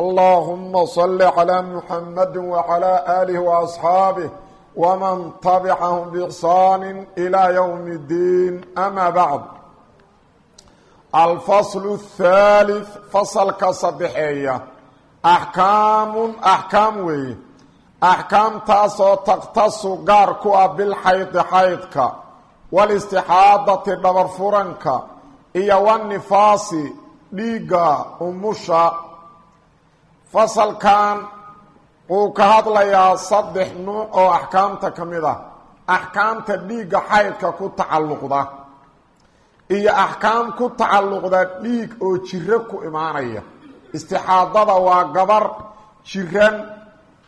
اللهم صل على محمد وعلى آله وأصحابه ومن تبعهم بإحسان إلى يوم الدين أما بعد الفصل الثالث فصل كصبحية أحكام أحكام وي أحكام تاسو تقتص قاركوا بالحيط حيطك والاستحاضة دبر فرنك إيا والنفاس ديقا أمشا fasalkan wuu ka hadlayaa saddex nuuc oo axkaamta ka mid ah. Axkaamta dhiigga xaydka ku tacalluqda iyo axkaam ku tacalluqda dhiig oo jiro ku imaanaya. Istixaadada waa gabar jiran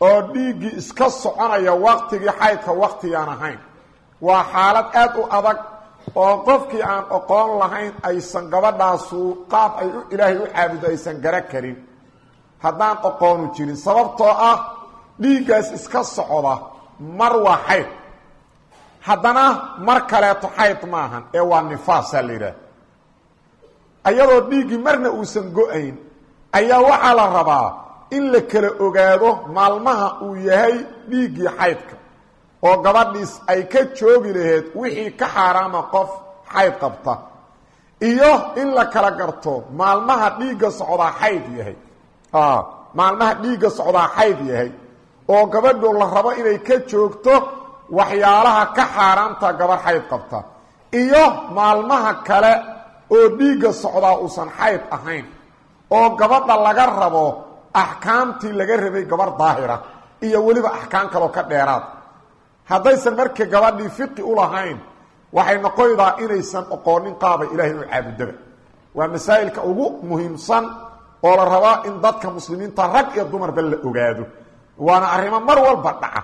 oo dhiiggii iska soconaya waqtigii xaydka waqtigaan ahayn. Waa xaalad aad u adag oo qofkii aan oqoon lahayn aysan gabadhaasu qaab ay ilaahay u caabudo aysan gara karin haddaan oqoonu jirin sababtoo ah dhiiggaas iska socda mar waa xayd. Haddana mar kaleeto xayd maahan ee waa nifaasaa la yidhaah ayadoo dhiiggii marna uusan go'ayn ayaa waxaa la rabaa in la kala ogaado maalmaha uu yahay dhiiggii xaydka oo gabadhiis ay ka joogi laheyd wixii ka xaaraama qof xayd qabta. Iyo in la kala garto maalmaha dhiigga socdaa xayd yahay maalmaha dhiigga socdaa xayd yahay. Oo gabadhu la rabo inay ka joogto waxyaalaha ka xaaraanta gabarh xayd qabta. Iyo maalmaha kale oo dhiigga socdaa uusan xayd ahayn. Oo gabadha laga rabo axkaamtii laga rabay gabarh daahira. Iyo weliba axkaam kaloo ka dheeraad. Haddaysan marka gabadhii fiqi u lahayn waxay noqoydaa inaysan oqoonin qaabay ilaahay u caabudaba. Waa masaa'ilka ugu muhiimsan oo la rabaa in dadka muslimiinta rag iyo dumarba la ogaado. Waana arrimo mar walba dhaca.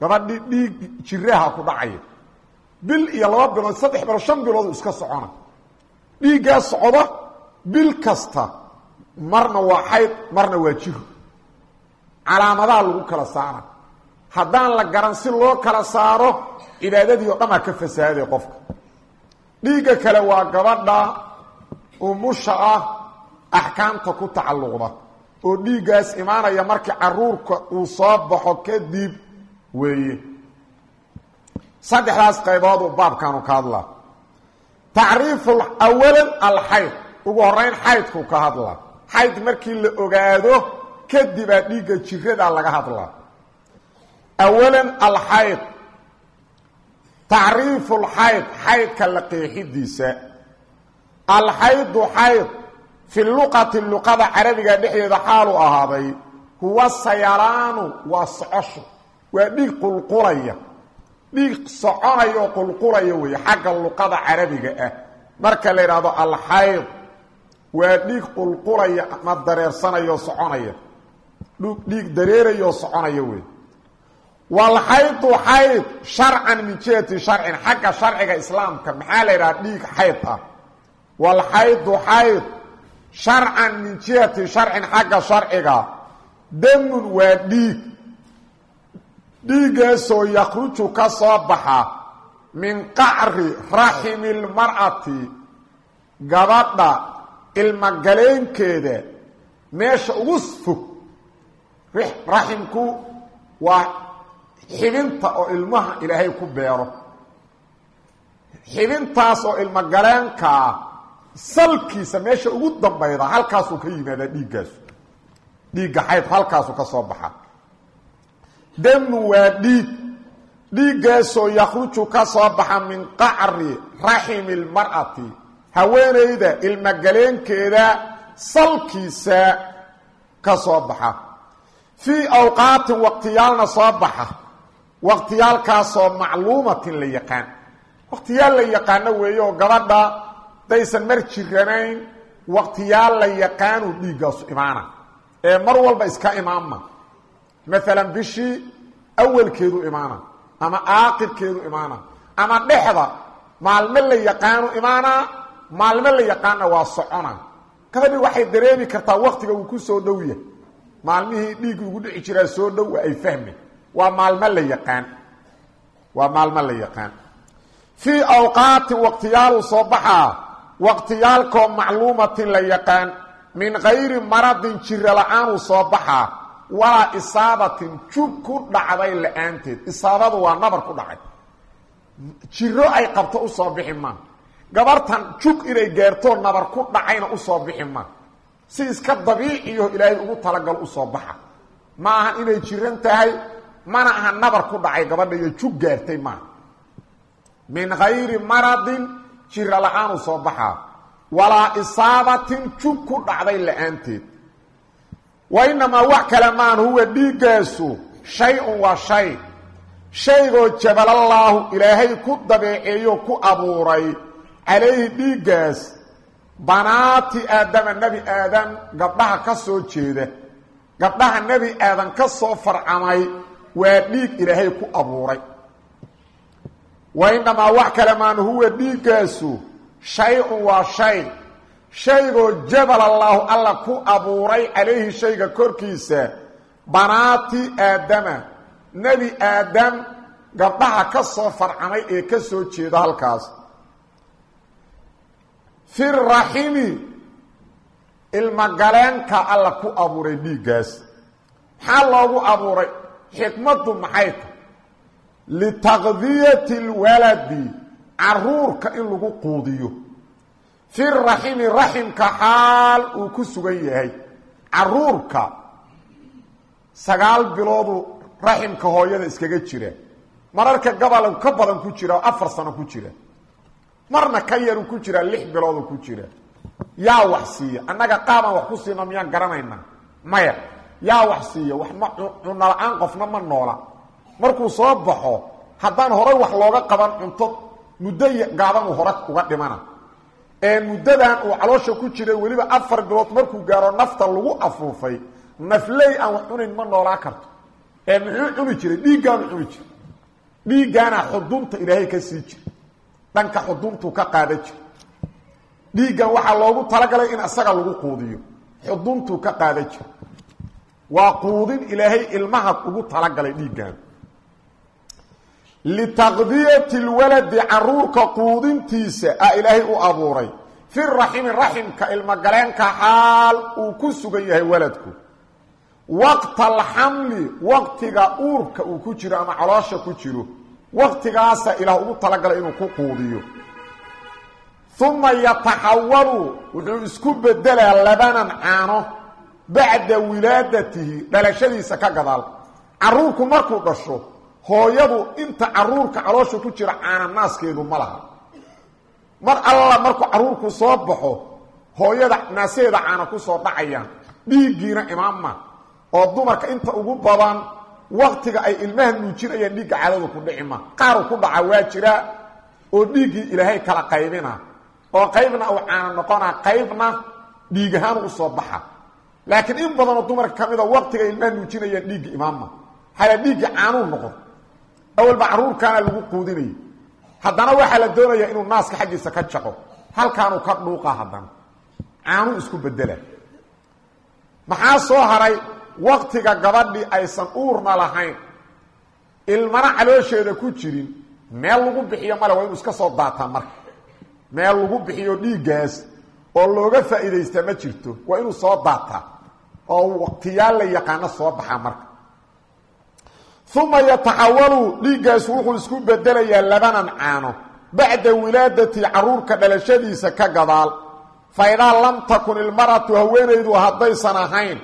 Gabadhi dhiig jiraha ku dhacaya bil iyo laba bilood saddex bilood shan bilood iska socona. Dhiiggaa socda bil kasta marna waa xayd marna waa jiro. Calaamadaha lagu kala saara haddaan la garan si loo kala saaro cibaadadii oo dhamaa ka fasaaday qofka. Dhiigga kale waa gabadha umusha ah axkaamta ku tacalluqda oo dhiiggaas imaanaya markii caruurka uu soo baxo kadib weeye. Saddexdaas qaybood uu baabkanu ka hadlaa. Tacriifu awalan alxayd. Ugu horeyn xaydku ka hadlaa. Xayd markii la ogaado kadibaa dhiigga jiradaa laga hadlaa. Awalan alxayd. Tacriifu lxayd xaydka la qeexidiisa. Alxaydu xayd fi luqati luqada carabiga dhexdeeda xaalu ahaaday huwa sayalaanu waa socosho waa dhiig qulqulaya. Dhiig soconaya oo qulqulaya weeye xagga luqada carabiga ah. Marka la yidhaahdo alxayd waa dhiig qulqulaya ama dareersanaya oo soconaya. Dhiig dareeraya oo soconaya wey walxaydu xayd sharcan min jihati sharcin xagga sharciga islaamka sharcan min jihati sharcin xagga sharciga. Damun waa dhiig. Dhiiggaasoo yakhruju ka soo baxa min qacri raximi lmar'ati gabadha ilmagaleenkeeda meesha ugu fog raximku waa xibinta oo ilmaha ilaahay ku beero. Xibintaas oo ilmagaleenkaa salkiisa meesha ugu dambayda halkaasuu ka yimaadaa dhiiggaasu dhiigga xaydku halkaasuu ka soo baxa. Damu waa dhiig. Dhiiggaasoo yakhruju ka soo baxa min qacri raximi lmar'ati haweenayda ilmagaleenkeeda salkiisa ka soo baxa. Fii awqaatin waqtiyaalna soo baxa. Waqtiyaalkaasoo macluumatin la yaqaan. Waqtiyaal la yaqaano weeye oo gabadha daysan mar jiranayn waqtiyaal la yaqaanu dhiiggaasu imaana. Ee mar walba iska imaanma. Maalan bishii awalkeedu imaana ama aaqibkeedu imaana ama dhexda maalmo la yaqaanu imaanaa maalmo la yaqaanna waa socona. Gabadhi waxay dareemi kartaa waktiga uu ku soo dhow yahay maalmihii dhiiggi ugu dhici jiraa soo dhow waa ay fahmi. Waa maalmo la yaqaan. Waa maalmo la yaqaan. Fii awqaatin waqtiyaaluu soo baxaa waqtiyaalkoo macluumatin la yaqaan min kayri maradin jiro la'aanuu soo baxaa walaa isaabatin jug ku dhacday la'aanteed. Isaabadu waa nabar ku dhacay. Jiro ay qabto u soo bixi maa gabartan jug inay gaartoo nabar ku dhacayna u soo bixi maa si iska dabiiciyo ilaahay ugu talagal u soo baxa. Ma aha inay jiran tahay mana aha nabar ku dhacay gabadha iyo jug gaartay maaha min kayri maradin jiro la'aanu soo baxaa. Walaa isaabatin jug ku dhacday la'aanteed. Wa inamaa wax kale maan huwa dhiiggaasu shay-un waa shay. Shaygoo jabalallaahu ilaahay ku dabeeceeyo ku abuuray calayhi dhiiggaas banaati aadama nebi aadan gabdhaha ka soo jeeda gabdhaha nebi aadan ka soo farcamay waa dhiig ilaahay ku abuuray wa inamaa wax kale maan huwa dhiiggaasu shay-un waa shay. Shaygoo jabal allaahu alla ku abuuray calayhi shayga korkiisa. Banaati aadama. Nebi aadam gabdhaha ka soo farcamay ee ka soo jeeda halkaas. Fi raximi ilmagaleenka alla ku abuuray dhiiggaas. Maxaa loogu abuuray? Xikmaddu maxay ta litaqdiyati lwaladi caruurka in lagu quudiyo fi raximi raximka xaal uu ku sugan yahay caruurka sagaal biloodu raximka hooyada iskaga jira mararka gabal ka badan ku jira oo afar sano ku jira marna ka yaru ku jiraa lix biloodu ku jira yaa wax siiya annaga qaabaan wax ku siino miyaan garanaynaa maya yaa wax siiya wax ma cunno la'aan qofna ma noola markuu soo baxo haddaan horay wax looga qaban cunto muddo gaaban uu hore uga dhimana. Ee muddadan uu caloosha ku jiray weliba afar bilood markuu gaaro nafta lagu afuufay nafley aan wax cunayn ma noolaa karto. Ee muxuu cuni jiray? Dhiiggaanu cuni jiray. Dhiiggaana xudunta ilaahay ka sii jira dhanka xuduntuu ka qaada jira dhiiggan waxaa loogu talagalay in isaga lagu quudiyo. Xuduntuu ka qaada jira waa quudin ilaahay ilmaha ugu talagalay dhiiggan litaqdiyati lwaladi caruurka quudintiisa ah ilaahay u abuuray fi raximi raximka ilmogaleenka xaal uu ku sugan yahay waladku waqta alxamli waqtiga uurka uu ku jiro ama caloosha ku jiro waqtigaasa ilaah ugu talagalay inuu ku quudiyo uma yataxawalu wuxuu isku bedelaa labanan caano bacda wilaadatihi dhalashadiisa ka gadaal caruurku markuu dhasho hooyadu inta caruurka caloosha ku jira caana naaskeedu ma laha. Mar alla markuu caruurku soo baxo hooyada naasaheeda caana ku soo dhacayaan. Dhiiggiina imaamma oo dumarka inta ugu badan waktiga ay ilmaha nuujinayaan dhiigga cadadu ku dhicima qaaru ku dhaca waa jiraa oo dhiiggii ilaahay kala qaybina oo qaybna uu caana noqonaa qaybna dhiig ahaan u soo baxa. Laakiin in badanoo dumarka ka mida waktiga ilmaha nuujinayaan dhiigga imaamma hala dhiigga caanuu noqon awalba caruurkaana lagu quudinayay. Haddana waxaa la doonayaa inuu naaska xaggiisa ka jaqo halkaanuu ka dhuuqa haddana. Caanuu isku bedela maxaa soo haray? Waktiga gabadhii aysan uurna lahayn. Ilmana caloosheeda ku jirin. Meel lagu bixiyo male waa inuu iska soo daataa marka. Meel lagu bixiyo dhiiggaas oo looga faa'iidaystaa ma jirto. Waa inuu soo daataa. Oo waqtiyaal la yaqaano soo baxaa marka uma yataxawalu dhiiggaasu wuxuu isku bedelayaa labanan caano bacda wilaadati caruurka dhalashadiisa ka gadaal fa idaa lam takun ilmaratu haweenaydu haddaysan ahayn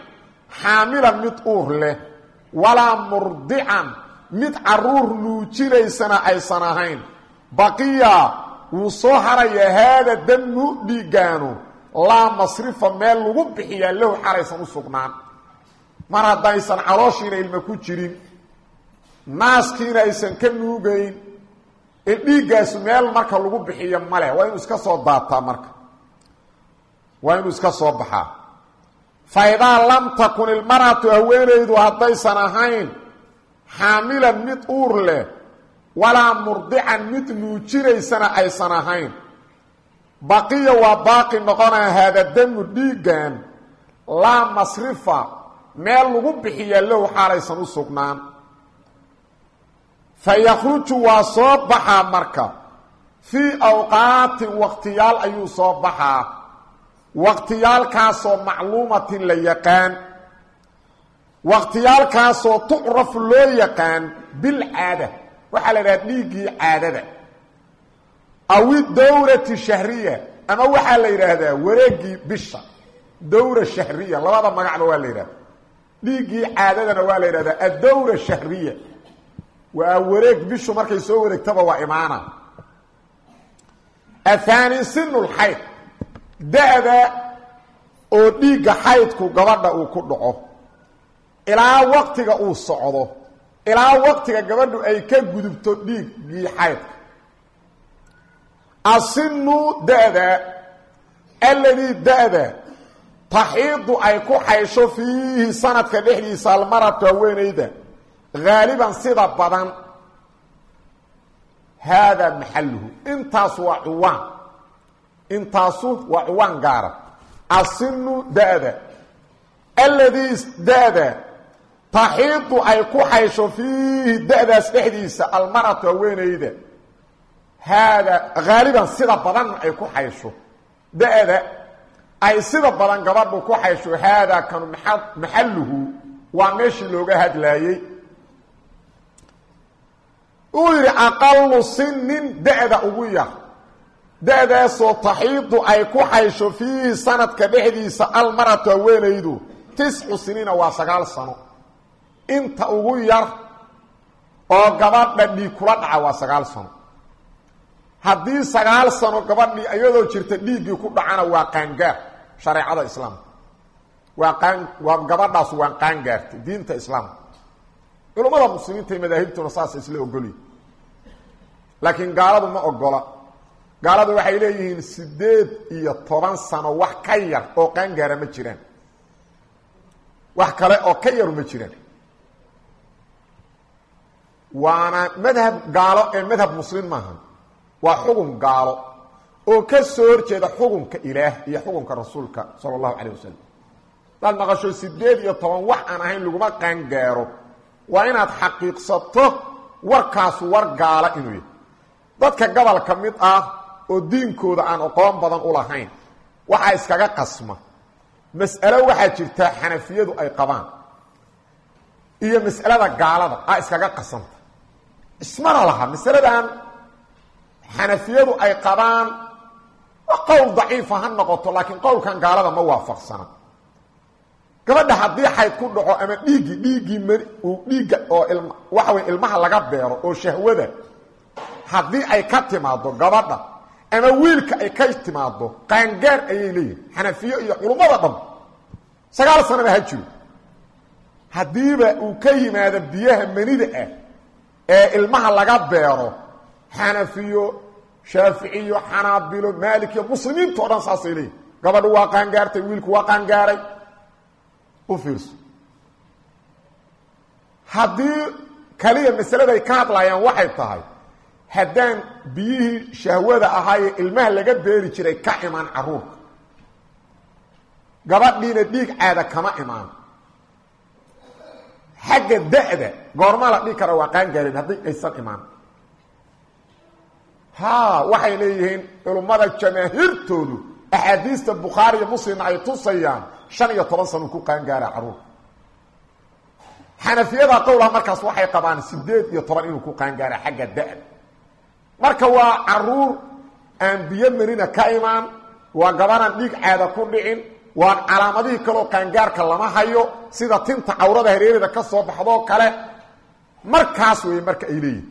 xaamilan mid uur leh walaa murdican mid carruur nuujinaysana aysan ahayn baqiya wuu soo harayaa haada damu dhiiggaanu laa masrifa meel lagu bixiyaa lahu xalaysan u sugnaan mar haddaysan calooshiina ilma ku jirin naaskiina aysan ka nuugayn ee dhiiggaasu meel marka lagu bixiyo maleh waa inuu iska soo daataa marka. Waa inuu iska soo baxaa. Fa idaa lam takun ilmaratu haweenaydu haddaysan ahayn xaamilan mid uur leh walaa murdican mid nuujinaysana aysan ahayn. Baqiya waa baaqi noqonaa haada damu dhiiggan laa masrifa meel lagu bixiya low xaalaysan u sugnaan fa yakhruju waa soo baxaa marka fii awqaatin waqtiyaal ayuu soo baxaa waqtiyaalkaasoo macluumatin la yaqaan waqtiyaalkaasoo tucrafu loo yaqaan bilcaada waxaa la idhaha dhiiggii caadada awi dawrati shahriya ama waxaa la yidhaahdaa wareegii bisha dawra shahriya labada magacba waa la yidhahda dhiiggii caadadana waa la yidhahdaa addawra shahriya waa wareeg bishu markay soo wareegtaba waa imaana. Ahaani sinulxayd da-da oo dhiigga xaydku gabadha uu ku dhaco. Ilaa waqtiga uu socdo. Ilaa waqtiga gabadhu ay ka gudubto dhiiggii xaydka asinu da-da alladii da-da taxiidu ay ku xaysho fiihi sanadka dhexdiisa almaratu haweenayda haaliban sida badan haadaa maxaluhu intaasu waa ciwaan intaasu waa ciwaan gaara. Asinu da-da. Alladii da-da taxiidu ay ku xaysho fiihi da-daas dhexdiisa almaratu haweenayda haada haaliban sida badanna ay ku xaysho. Da-da ay sida badan gabadhu ku xaysho. Haadaa kanu maxaluhu waa meeshii looga hadlaayey uu yidhi aqalu sinin da-da ugu yar. Da-daasoo taxiidu ay ku xaysho fiihi sanadka dhexdiisa almaratu haweenaydu tiscu siniina waa sagaal sano. Inta ugu yar oo gabadha dhiig kula dhaca waa sagaal sano. Haddii sagaal sano gabadhii iyadoo jirta dhiiggii ku dhacana waa qaangaar shareecada islaamka waa qaan waa gabadhaas waa qaangaartay diinta islaamka culummada muslimiinta iyo madaahibtuna saasa isla ogolyi laakiin gaaladu ma ogola gaaladu waxay leeyihiin siddeed iyo toban sano wax ka yar oo qaangaara ma jiraan. Wax kale oo ka yaru ma jiraan. Waana madhab gaalo ee madhab muslim maaha waa xugun gaalo oo ka soo horjeeda xukunka ilaah iyo xukunka rasuulka sala allahu calayh wasalam hadaad maqasho siddeed iyo toban wax aan ahayn laguma qaangaaro. Waa inaad xaqiiqsato warkaasu war gaala inuu yahay dadka gobol ka mid ah oo diinkooda aan aqoon badan u lahayn waxaa iskaga qasma. Mas'alo waxaa jirta xanafiyadu ay qabaan. Iyo mas'alada gaalada a iskaga qasanta. Ismana laha masaladan xanafiyadu ay qabaan qowl daciifa ha noqoto laakiin qowlkan gaalada ma waafaqsana. Gabadha haddii xayd ku dhaco ama dhiiggii dhiiggii m dhiigga oo ilm waxa wey ilmaha laga beero oo shahwada haddii ay ka timaaddo gabadha ama wiilka ay ka timaaddo qaangaar ayay leeyihiin xanafiyo iyo culummada dham sagaal sanaba ha jiro. Haddiiba uu ka yimaado biyaha manida ah ee ilmaha laga beero xanafiyo shaaficiyo xanaabilo maalikiyo muslimiinta o dhan saasay leeyihiin gabadhu waa qaangaartay wiilku waa qaangaaray. U fiirso. Haddii kaliya masaladay ka hadlayaan waxay tahay haddaan biyihii shahwada ahaayee ilmaha laga beeri jiray ka imaan caruurka gabadhiina dhiig caada kama imaan. Xagga da-da goorma la dhihi kara waa qaangaareen haddii aysan imaan. Ha waxay leeyihiin culummada jamaahiirtoodu axaadiista bukhaari iyo muslimna ay tusayaan shan iyo toban sano ku qaangaara carruur. Xanafiyada qowlaha markaas waxay qabaan sideed iyo toban inuu ku qaangaara xagga da-da marka waa carruur aan biyo marina ka imaan waa gabanaan dhiig caada ku dhicin waan calaamadihii kaleo qaangaarka lama hayo sida tinta cawrada hareerida ka soo baxdoo kale. Markaas wey marka ay leeyihiin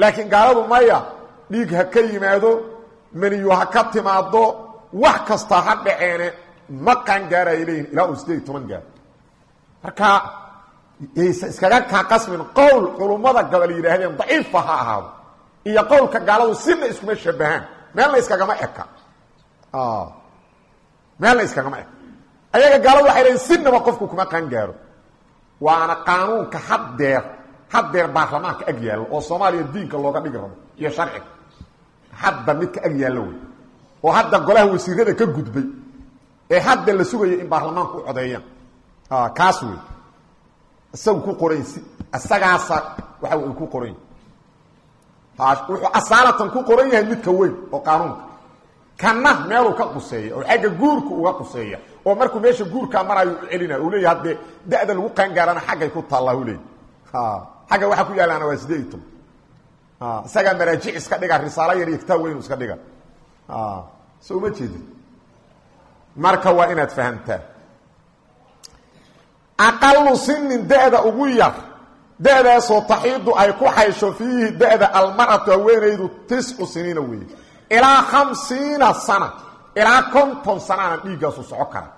laakiin gaaladu maya dhiig ha ka yimaado maniyu ha ka timaado wax kasta ha dhaceene ma qaangaara ay leeyihiin ilaa uu toban gaaro marka yaysa iskaga kaa qasmin qowl culummada gabal yidhaahdeen daciifa ha ahaado iyo qowlka gaaladu sina iskuma shabahaan meelna iskagama eka. Meelna iskagama eka. Ayaga gaaladu waxay leeyiin sinaba qofku kuma qaangaaro waana qaanuunka haddeer haddeer baarlamaanka ag yaallo oo soomaaliya diinka looga dhigi rabo iyo sharciga hadda midka ag yaallo wey. Oo hadda golaha wasiirada ka gudbay ee hadda la sugayo in baarlamaanku u codeeyaan kaas wey. Isagu ku qoran isagaasa waxa ku qoran yahay wuxuu asaalatan ku qoran yahay midka weyn oo qaanuunka. Kana meeluu ka quseeya oo xagga guurka uga quseeya oo markuu meesha guurkaa maraayo u celina uu leeya haddee da-da lagu qaangaarana xaggay ku taallaa u leey xagga waxaa ku yaalaana waa sideed iyo toban isagaa maraajic iska dhiga risaalo yar iyo kitaab weynu iska dhiga. So uma jeedin. Marka waa inaad fahamtaa. Aqalu sinin da-da ugu yar da-daasoo taxiidu ay ku xaysho fiihi da-da almaratu haweenaydu tiscu siniina weeye. Ilaa khamsiina sana ilaa konton sanaana dhiiggaasu soco kara.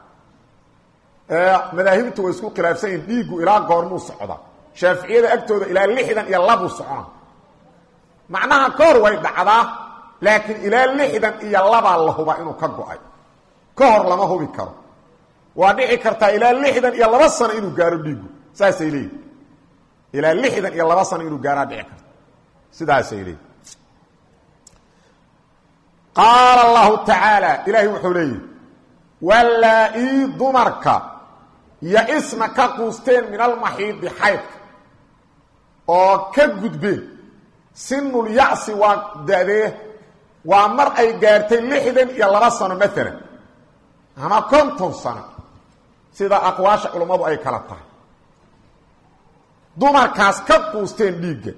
Madaahibtu way isku khilaafsan yihiin dhiiggu ilaa goormuu socda. Shaaficiyada agtooda ilaa lixdan iyo labuu socona macnaha ka hor way dhacdaa laakiin ilaa lixdan iyo labaa la hubaa inuu ka go'ay. Ka hor lama hubi karo. Waa dhici kartaa ilaa lixdan iyo laba sano inuu gaaro dhiigu saasay leeyihiin ilaa lixdan iyo laba sano inuu gaaraa dhici karta sidaasay leeyihiin qaala allahu tacaala ilaahay wuxuu leeyihi wallaa-ii dumarka ya-isna ka quusteen min almaxiidi xaydka oo ka gudbeen sinul yacsi waa dadee waa mar ay gaartay lixdan iyo laba sano maalan ama konton sano. Sida aqwaasha culummadu ay kala tahay dumarkaas ka quusteen dhiigga.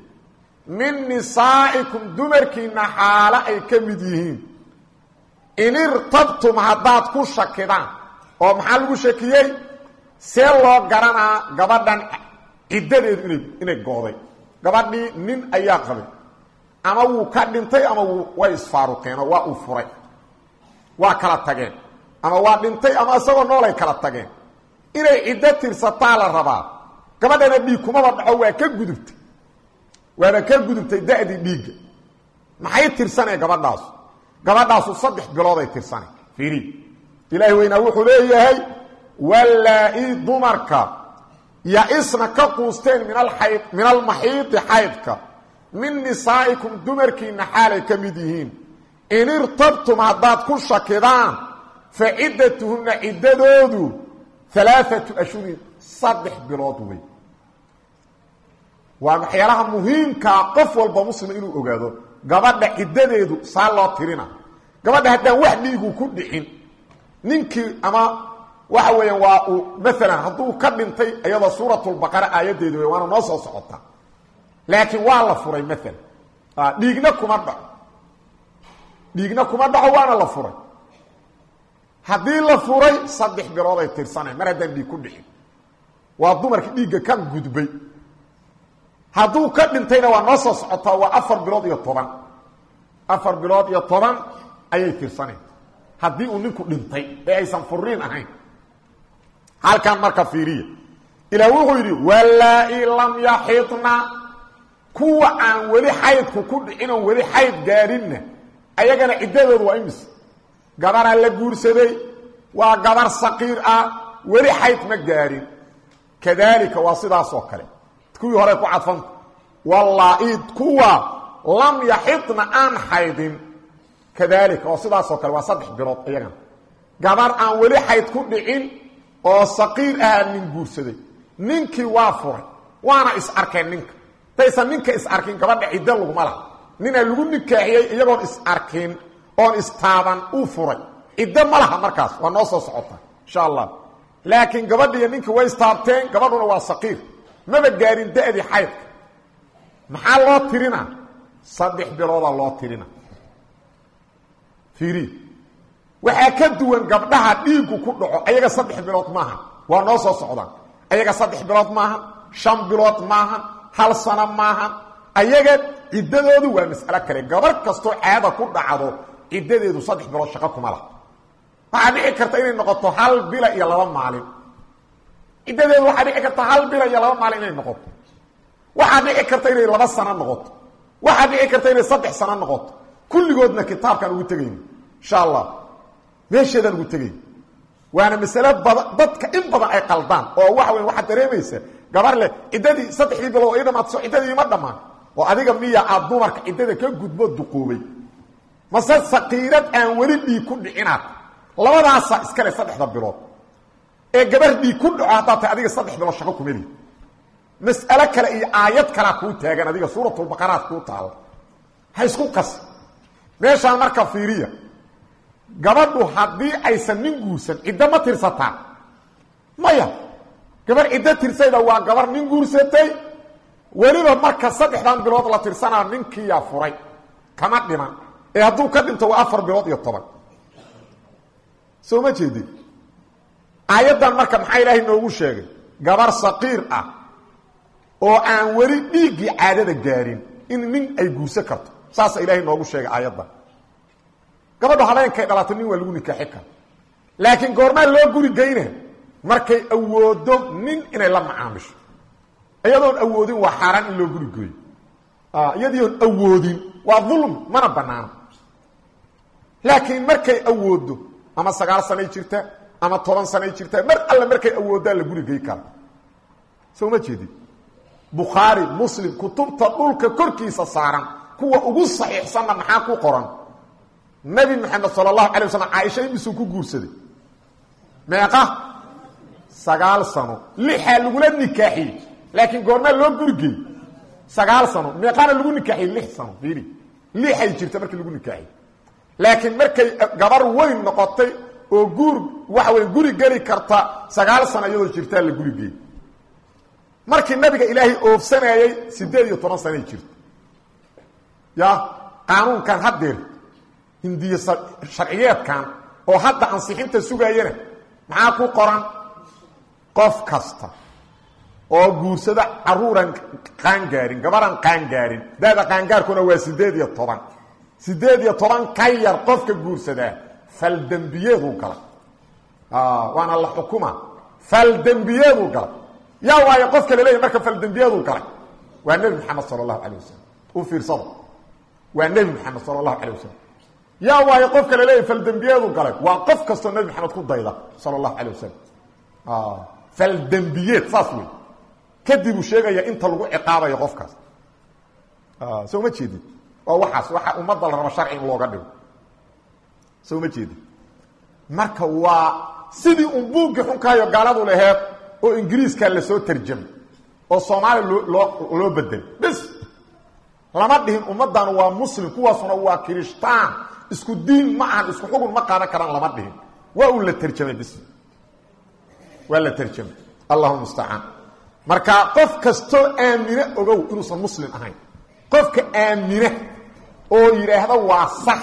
Min nisaa'ikum dumarkiinna xaalo ay ka mid yihiin. In irtabtum haddaad ku shakidaan. Oo maxaa lagu shakiyey? See loo garanaa gabadhan ciddadeedu inay inay gooday. Gabadhii nin ayaa qabay. Ama wuu ka dhintay ama wuu way isfaaruqeenoo waa uu furay. Waa kala tageen. Ama waa dhintay ama isagoo noolay kala tageen. Inay ciddo tirsataa la rabaa gabadhana dhiig kumaba dhaco waa ka gudubtay. Waaba ka gudubtay da-dii dhiigga. Maxay tirsanee gabadhaasu? Gabadhaasu saddex bilooday tirsanay. Fiiri. Ilaahi weynaa wuxuu leeyahay wallaa-ii dumarka ya-isna ka quusteen min alxayd min almaxiidi xaydka. Min nisaa'ikum dumarkiinna xaalay ka mid yihiin. In irtabtum haddaad ku shakidaan fa ciddatuhunna ciddadoodu alaaatu ashhurin saddex bilood wey waa waxyaalaha muhiimkaa qof walba muslima inuu ogaado gabadha ciddadeedu saa loo tirina. Gabadha haddaan wax dhiigu ku dhicin ninkii ama waxa weeyaan waa uu maalan hadduu ka dhintay iyadoo suuratulbaqara aayaddeedu wey waana noo soo socota. Laakiin waa la furay maalan dhiigna kuma dhaco. Dhiigna kuma dhaco waana la furay. Haddii la furay saddex bilooday tirsanay mar haddaan dhiig ku dhixin waa dumarka dhiigga ka gudbay hadduu ka dhintayna waa noo soo socotaa waa afar bilood iyo toban. Afar bilood iyo toban ayay tirsaneen haddii uu ninku dhintay ee aysan furiin ahayn. Halkan marka fiiriya ilaah wuxuu yidhi wallaa-i lam yaxidna. Kuwa aan weli xaydku ku dhicin oon weli xayd gaarinna ayagana ciddadoodu waa imis. Gabaraa la guursaday waa gabar saqiir ah weli xayd ma gaarin. Kadaalika waa sidaasoo kale kuwii hore ku cadfanta wallaa-i kuwa lam yaxidna aan xaydin. Kadaalika oo sidaasoo kale waa saddex bilood iyagana gabar aan weli xayd ku dhicin oo saqiir ahaa nin guursaday. Ninkii waa furay waana is arkeen ninka. Taysan ninka is arkin gabadha ciddo laguma laha. Ninaa lagu nikaaxiyey iyagoon is arkin oon istaaban uu furay. Ciddo ma laha markaas waa noo soo socota insha allah. Laakiin gabadhiiyo ninka way istaabteen gabadhuna waa saqiir maba gaarin da-dii xaydka maxaa loo tirina? Saddex biloodaa loo tirina. Fiiri waxaa ka duwan gabdhaha dhiiggu ku dhaco ayaga saddex bilood maaha. Waa noo soo socdaan ayaga saddex bilood maahan shan bilood maahan hal sano maahan ayaga ciddadoodu waa mas'alo kale. Gabar kastoo caada ku dhacdo ciddadeedu saddex bilood shaqo kuma laha. Waxaa dhici karta inay noqoto hal bila iyo laba maalin ciddadeedu waxaa dhici karta hal bila iyo laba maalin inay noqoto. Waxaa dhici karta inay laba sano noqoto. Waxaa dhici karta inay saddex sano noqoto. Kulligoodna kitaabkaan ugu tegayno insha allah meesheedaan ugu tegayno waana masale badan dadka in badan ay qaldaan oo waxa weya waxaad dareemaysa. Gabar leh ciddadii saddexdii bilood ii dhamaato ciddadii ima dhammaan oo adiga miya aad dumarka ciddada ka gudbo duquubay. Mase saqiirad aan weli dhiig ku dhicinaad labadaasaa iskale saddexda bilood ee gabar dhiig ku dhaco haddaad tahay adiga saddex bilood shaqo kumeli mas'alo kale iyo aayad kalaa kuu taagan adiga suuratulbaqaraad kuu taalo ha isku qas. Meeshaan marka fiiriya gabadhu haddii aysan nin guursan ciddo ma tirsataa maya gabar ciddo tirsayda waa gabar nin guursatay. Weliba marka saddexdan bilood la tirsanaa ninkiiyaa furay. Kama dhiman. Ee hadduu ka dhinto waa afar bilood iyo toban. Soo ma jeedin aayaddan marka maxaa ilaahay noogu sheegay? Gabar saqiir ah oo aan weli dhiiggii caadada gaarin in nin ay guursan karto. Saasa ilaahay noogu sheegay aayaddan. Gabadho habeenkay dhalato nin waa lagu nikaaxi kara laakiin goormaa loo guri geyna markay awoodo nin inay la macaamisho. Iyadoon awoodin waa xaaraan in loo guri geeyo. Iyadioon awoodin waa dulmi mana banaano laakiin markay awoodo ama sagaal sanay jirta ama toban sanay jirta mar alle markay awoodaan la guri gey kara. Soo ma jeedin? Bukhaari muslim kutubta dhulka korkiisa saaran kuwa ugu saxiixsanna maxaa ku qoran? Nabi maxamed sala allahu calay wasalam caaisha imisuu ku guursaday. Meeqa? Sagaal sano. Lixaa lagula nikaaxiyey laakiin goormaa loo gurigey sagaal sano. Meeqaana lagu nikaaxiyey lix sano fiiri. Lixay jirta markii lagu nikaaxiyey. Laakiin markay gabar weyn noqotay oo guur waxa wey guri geli karta sagaal sano iyadoo jirtaa la gurigey markii nabiga ilaahay oofsanayey siddeed iyo toban sanay jirta. Ya qaanuunkan haddeer hindiye sharciyeedkan oo hadda ansixinta sugayana maxaa ku qoran? Qof kasta oo guursada caruuran qaangaarin gabaran qaangaarin. Daada qaangaarkuna waa siddeed iyo toban. Siddeed iyo toban ka yar qofka guursadaa faldembiyeeduu galay waana la xukuma. Faldembiyeeduu galay yaa waayo qofka laleeyahy marka faldembiyeeduu galay waa nebi moxamed sala allahu calay wasalam u fiirsada waa nebi moxamed sala allahu calay wasalam yaa waayo qofka laleeyahy faldembiyeeduu galay waa qof kastoo nebi moxamed ku dayda sala allahu calay wasalam faldembiyeed saas wey kadibuu sheegaya inta lagu ciqaabayo qofkaas. Soo ma jeedin? Waa waxaas waxa ummadda la rabo sharci in looga dhigo soo ma jeedin? Marka waa sidii un buuggii xunkaayo gaaladu laheed oo ingiriiskaa la soo tarjamay oo soomaaliya loo loo bedelay bis lama dhihin ummaddan waa muslim kuwaasuna waa kirishtaan isku diin ma ahan isku xugun ma qaadan karaan lama dhihin. Waa uu la terjamay bis waa la terjamay allahu mustacaan marka qof kastoo aamine ogow inuusan muslim ahayn qofka aamine oo yidhaahda waa sax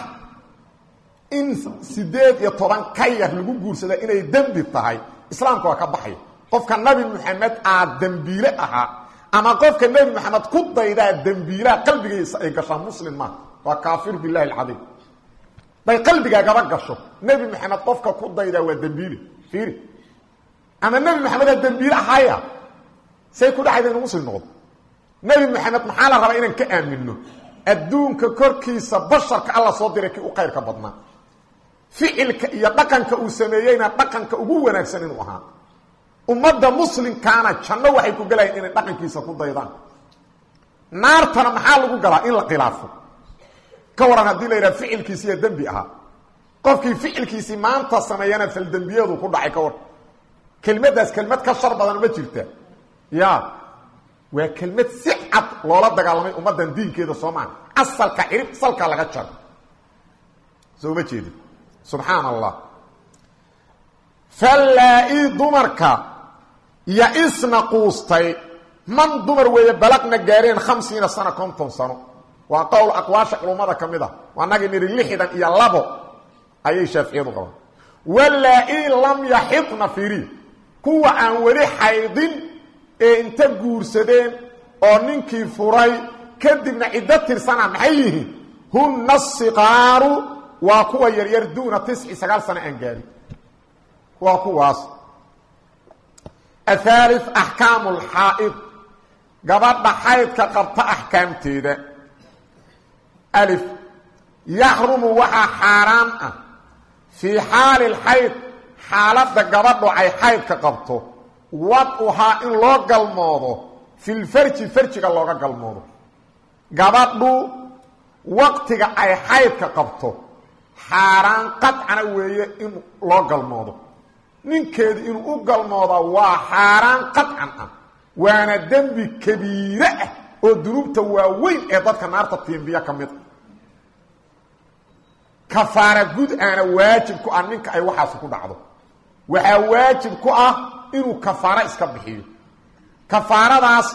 in siddeed iyo toban ka yar lagu guursada inay dembi tahay islaamka waa ka baxaya qofka nabi moxamed aa dembiile ahaa ama qofka nebi moxamed ku daydaa dembiilaha qalbigiisa ay gashaa muslim maaha waa kaafiru bilahi alcadiim. Day qalbigaagaba gasho. Nebi moxamed qofka ku daydaa waa dembiile. Fiiri. Ama nebi moxamedaa dembiile ahaya say ku dhacayda inu muslim noqdo. Nebi moxamed maxaa la rabaa inaan ka aaminno? Adduunka korkiisa basharka alla soo diray kii u qayrka badnaa ficilka iyo dhaqanka uu sameeyeyna dhaqanka ugu wanaagsan inuu ahaa. Ummadda muslimkaana janno waxay ku gelayan inay dhaqankiisa ku daydaan. Naartana maxaa lagu galaa in la khilaafo? Ka waran haddii la yidhaha ficilkiisiiya dembi ahaa. Qofkii ficilkiisii maanta sameeyana faldembiyadu ku dhacay ka war. Kelmaddaas kelmad ka shar badan ma jirta. Ya waa kelmad si cad loola dagaalamay ummaddan diinkeeda soomaa asalka cirib salka laga jaro. Soo ma jeedi subxaan allah fallaa-ii dumarka ya-isna quustay man dumar weeye balaqna gaareen khamsiina sana konton sano. Waa qowl aqwaasha culummada ka mid a waanagii nidhi lixdan iyo labo ayay shaaficiyadu qabaan. Wallaa-ii lam yaxidna firi kuwa aan weli xaydin ee inta guursadeen oo ninkii furay kadibna ciddo tirsana maxay yihiin? Hunna asiqaaru waa kuwa yaryar duuna tisci sagaal sano aan gaarin waa kuwaas. Ahaali axkaamu lxaa'id gabadha xaydka qabta axkaamteeda alif. Yaxrumu waxaa xaaraan ah. Fii xaali lxayd xaaladda gabadhu ay xaydka qabto. Wadcuhaa in loo galmoodo. Filfarji farjiga looga galmoodo. Gabadhu waqtiga ay xaydka qabto xaaraan qadcana weeye in loo galmoodo. Ninkeedu inuu u galmoodaa waa xaaraan qadcan ah. Waana dembi kabiire ah oo dunuubta waaweyn ee dadka naarta tiimbiya ka mid a kafaara gud aana waajib ku ah ninka ay waxaas ku dhacdo. Waxaa waajib ku ah inuu kafaaro iska bixiyo. Kafaaradaas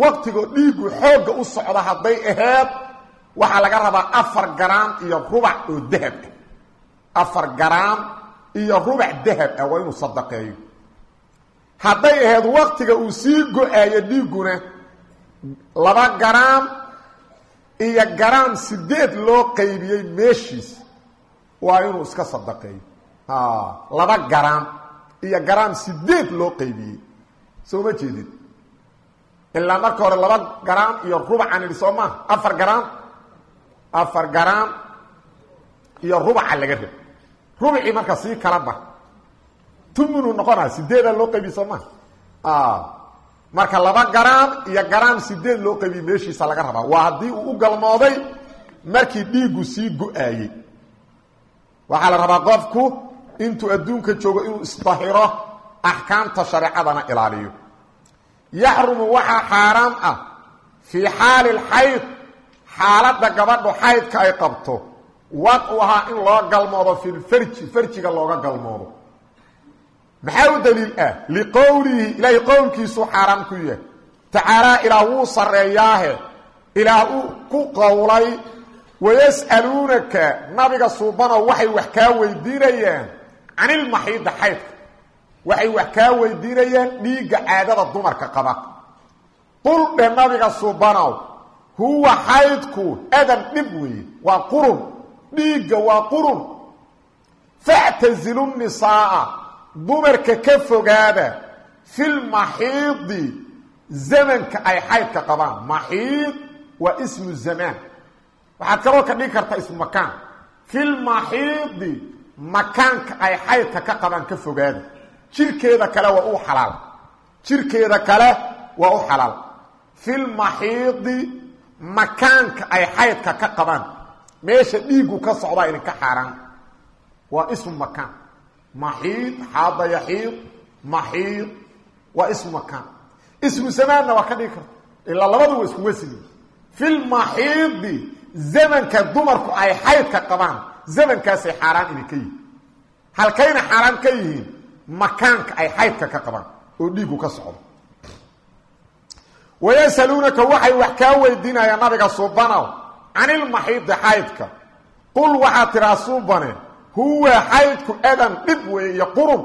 waqtigoo dhiiggu xoogga u socda hadday aheed waxaa laga rabaa afar garaam iyo rubac oo dahab ah. Afar garaam iyo rubac dahab ah waa inuu sadaqeeyo. Hadday ahayd waqtiga uu sii go'aayo dhiigguna laba garaam iyo garaam sideed loo qaybiyey meeshiis waa inuu iska sadaqeeyo. Laba garaam iyo garaam sideed loo qaybiyey. Soo ma jeedid ilaa marka hore laba garaam iyo rubacan idhi soo maa afar garaam afar garaam iyo rubaca laga rab rubacii marka sii kala bar tumunu noqonaa sideedaa loo qaybiye soo maa marka laba garaam iyo garaam sideed loo qaybiye meeshiisa laga rabaa. Waa haddii uu u galmooday markii dhiiggu sii go'aayey. Waxaa la rabaa qofku intuu adduunka joogo inuu isdahiro axkaamta shareecadana ilaaliyo. Yaxrumu waxaa xaaraam ah fii xaali lxayd xaaladda gabadhu xaydka ay qabto wadcu ahaa in loo galmoodo filfarji farjiga looga galmoodo. Maxaa u daliil ah? Liqowlihi ilaahay qowlkiisuu xaaraam ku yahay. Tacaalaa ilaah wuu sarreeyaahe ilaah uu ku qowlay wayas'aluunaka nabiga suubanow waxay wax kaa weydiinayaan canilmaxiida xaydka. Waxay wax kaa weydiinayaan dhiigga caadada dumarka qaba. Qul dhe nabiga suubanow huwa xaydku adan dhib weeye waa qurun dhiigga waa qurun. Factazilu nisaaa dumarka ka fogaada filmaxiidi zamanka ay xaydka qabaan. Maxiid waa ismu zamaan waxaad kaloo ka dhigi kartaa ismu makaan. Filmaxiidi makaanka ay xaydka ka qabaan ka fogaada. Jirkeeda kale waa u xalaal. Jirkeeda kale waa u xalaal makaanka ay xaydka ka qabaan. Meesha dhiiggu ka socdaa idinka xaaraan. Waa ismu makaan. Maxiid xaada yaxiid maxiid. Waa ismu makaan. Ismu zamaanna waa ka dhigi karta. Ilaa labadu waa isku wasigi filmaxiidi zamanka dumarku ay xaydka qabaan zamankaasay xaaraan idinka yihiin. Halkayna xaaraan ka yihiin makaanka ay xaydka ka qabaan oo dhiiggu ka socdo wayasaluunaka waxay wax kaa weydiinayaan nabiga suubanow canilmaxiidi xaydka qul waxaad tidhaa suubane huwa xaydku adan dhib weeye qurun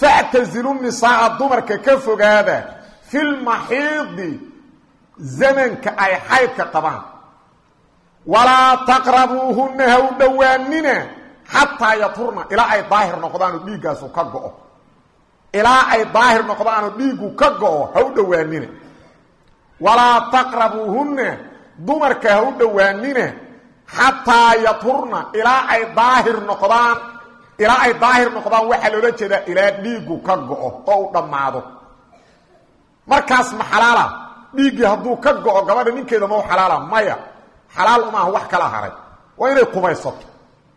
factazilu nisaaa dumarka ka fogaada filmaxiidi zamanka ay xaydka qabaan walaa taqrabuuhunna ha u dhowaanina xataa yaturna ilaa ay daahir noqdaanu dhiiggaasu ka go-o ilaa ay daahir noqdaanu dhiiggu ka go-o ha u dhowaanina walaa taqrabuuhunna dumarka ha u dhowaanina xataa yaturna ilaa ay daahir noqdaan ilaa ay daahir noqdaan waxaa loola jeedaa ilaa dhiiggu ka go-o oo u dhammaado. Markaas ma xalaala dhiiggii hadduu ka go-o gabadha ninkeeda ma u xalaala maya xalaal uma aha wax kala haray. Waa inay qubaysato.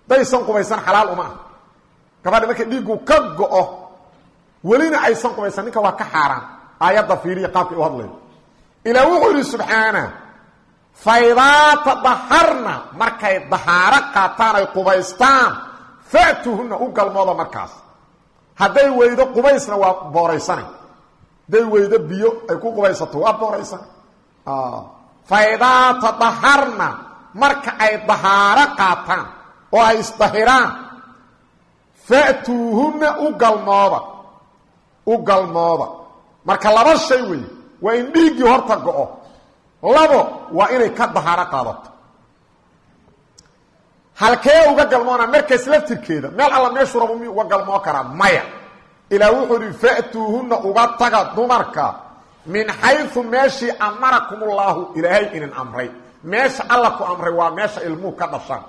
Daysan qubaysan xalaal uma aha. Gabadha markay dhiiggu ka go-o welina aysan qubaysan ninka waa ka xaaraan. Aayadda fiiriya hadlayo ilaa wuxuu yidhi subxaana faidaa tadaharna markay dahaaro qaataan ay qubaystaan fa'tuhunna u galmooda markaas. Hadday weydo qubaysna waa booraysana hadday weydo biyo ay ku qubaysato waa booraysana faidaa tadaharna marka ay dahaaro qaataan oo ay isdahiraan fa'tuuhunna u galmooda u galmooda. Marka laba shay weeye waa in dhiiggii horta go-o. Labo waa inay ka dahaaro qaadato. Halkee uga galmoona markaas laftirkeeda meel alla meeshuu rabo mi uga galmoo karaa? Maya. Ilaa wuxuu ihi fa'tuuhunna uga taga dumarka min xayu meeshii amarakum ullaahu ilaahay inin amray. Meesha alla ku amray waa meesha ilmuhu ka dhashaan.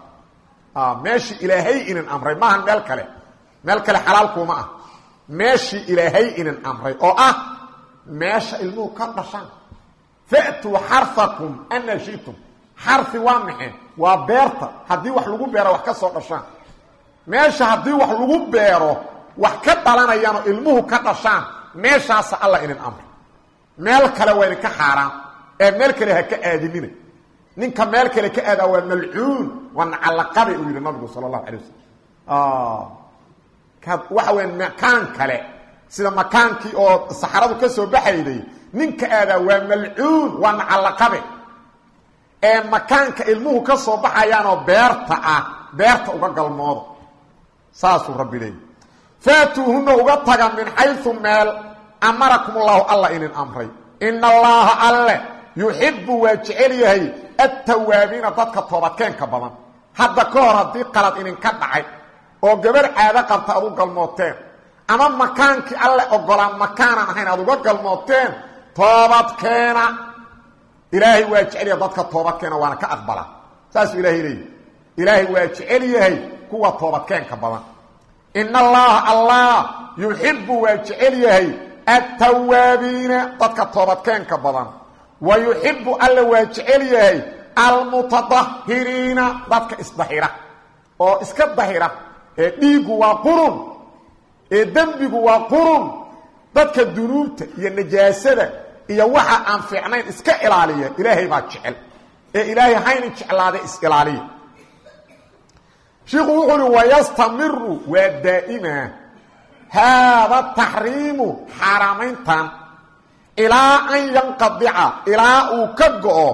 Meeshii ilaahay inin amray. Maahan meel kale. Meel kale xalaalkuuma ah. Meeshii ilaahay inin amray oo ah meesha ilmuhu ka dhashaan. Fa'tuu xarfakum ana shitum. Xarfi waa maxe waa beerta. Haddii wax lagu beero wax ka soo dhashaan. Meesha haddii wax lagu beero wax ka dhalanayaanoo ilmuhu ka dhashaan meeshaasa alla inin amray meel kale waa idinka xaaraan. Ee meel kale ha ka aadinina ninka meel kale ka aadaa waa malcuun waa nacalaqabe uu yidhi nabigu sala allahu alay wasalam waxa weya makaan kale sida makaankii oo saxaradu ka soo baxayday ninka aadaa waa malcuun waa nacalaqabe ee makaanka ilmuhu ka soo baxayaanoo beerta ah beerta uga galmooda saasuu rabbi leeyay. Faatuuhunna uga taga min xayu meel amarakum ullahu alla inin amray. Ina allaaha alle yuxibu waa jecel yahay attawaabiina dadka toobadkeenka badan. Hadda ka hor haddii qalad idinka dhacay oo gabar caado qabta aad u galmooteen ama makaankii alle ogolaa makaanan ahayn aad uga galmooteen toobadkeena ilaahay waa jecel yahay dadka toobadkeena waana ka aqbala. Saasuu ilaahay leeyahy ilaahay waa jecel yahay kuwa toobadkeenka badan. Ina allaha allah yuxibu waa jecel yahay attawaabiina dadka toobadkeenka badan. Wa yuxibu alla waa jecel yahay almutadahiriina dadka isdahira. Oo iska dahira ee dhiiggu waa qurun ee dembigu waa qurun dadka dunuubta iyo najaasada iyo waxa aan fiicnayn iska ilaaliya ilaahay baa jecel. Ee ilaahay hayna jeclaada is-ilaaliya shiiku wuxuu uhi wayastamiru waa daa'ima. Haada taxriimu xaaraamayntan. Ilaa an yanqadica ilaa uu ka go-o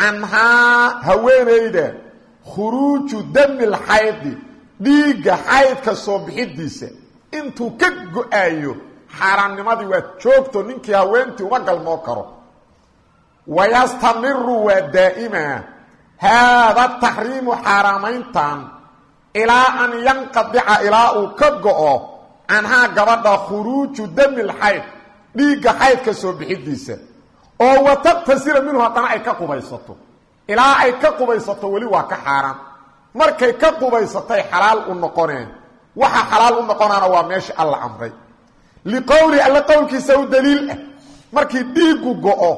canhaa haweenayda khuruuju dami lxaydi dhiigga xaydka soo bixidiisa intuu ka go'aayo xaaraamnimadii waa joogto ninkii haweentii uma galmoo karo. Wayastamiru waa daa'ima. Haada taxriimu xaaraamayntan ilaa an yanqadica ilaa uu ka go-o canhaa gabadha khuruuju dami lxayd dhiigga xaydka soo bixidiisa. Oo wataqtasira minhu haddana ay ka qubaysato. Ilaa ay ka qubaysato weli waa ka xaaraan. Markay ka qubaysatay xalaal u noqoneen waxa xalaal u noqonaana waa meesha alla amray. Liqowlihi alle qowlkiisa u daliil ah. Markii dhiiggu go-o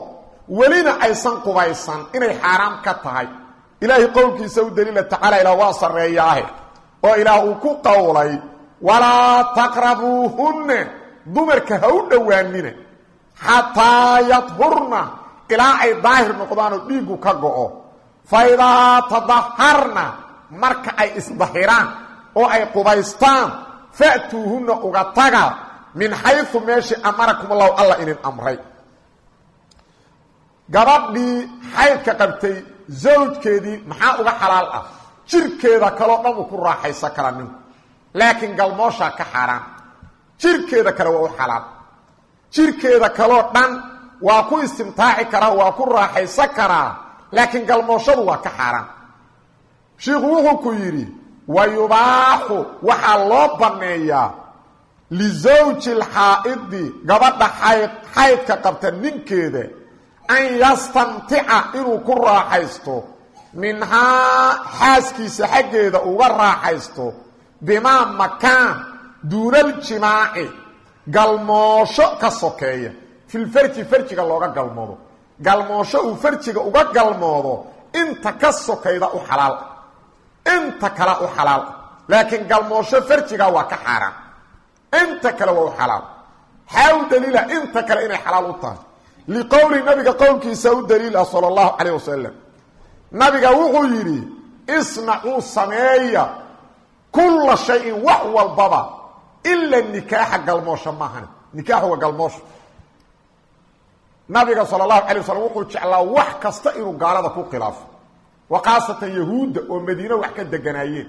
welina aysan qubaysan inay xaaraam ka tahay. Ilaahay qowlkiisa u daliila tacaala ilaah waa sarreeyaahe. Oo ilaah uu ku qowlay walaa taqrabuuhunna. Dumarka ha u dhowaanina xataa yadhurna ilaa ay daahir noqdaanoo dhiiggu ka go-o. Fa idaa tadaharna marka ay isdahiraan oo ay qubaystaan fa'tuuhunna uga taga min xayu meeshii amarakum allahu alla inin amray. Gabadhii xaydka qabtay zawjkeedii maxaa uga xalaal ah? Jirkeeda kaloo dhan uu ku raaxaysan karaa ninku. Laakiin galmooshaa ka xaaraan. Jirkeeda kale waa u xalaal. Jirkeeda kaloo dhan waa ku istimtaaci karaa waa ku raaxaysan karaa. Laakiin galmooshadu waa ka xaaraan. Shiikhu wuxuu ku yidhi wa yubaaxu waxaa loo banneeyaa lisawji lxaa'idi gabadha xayd xaydka qabta ninkeeda an yastamtica inuu ku raaxaysto minhaa xaaskiisa xaggeeda uga raaxaysto bimaa makaan duunaljimaaci galmoosho ka sokeeya. Filfarji farjiga looga galmoodo. Galmoosho uu farjiga uga galmoodo inta ka sokayda u xalaal. ah inta kale u xalaal. Ah laakiin galmoosho farjiga waa ka xaaraan. Inta kale waa u xalaal. Xaa u daliila inta kale inay xalaal u tahay. Liqowli nabiga qowlkiisa u daliil ah sala allahu nabiga wuxuu yidhi isnacuu sameeya kulla shayin wax walbaba ila nikaaxa galmoosho maahane. Nikaaxu waa galmoosho nabiga sala allahu calay wasalam wuxuu jeclaa wax kasta inuu gaalada ku wa khaasatan yahuudda oo madiino wax ka deganaayeen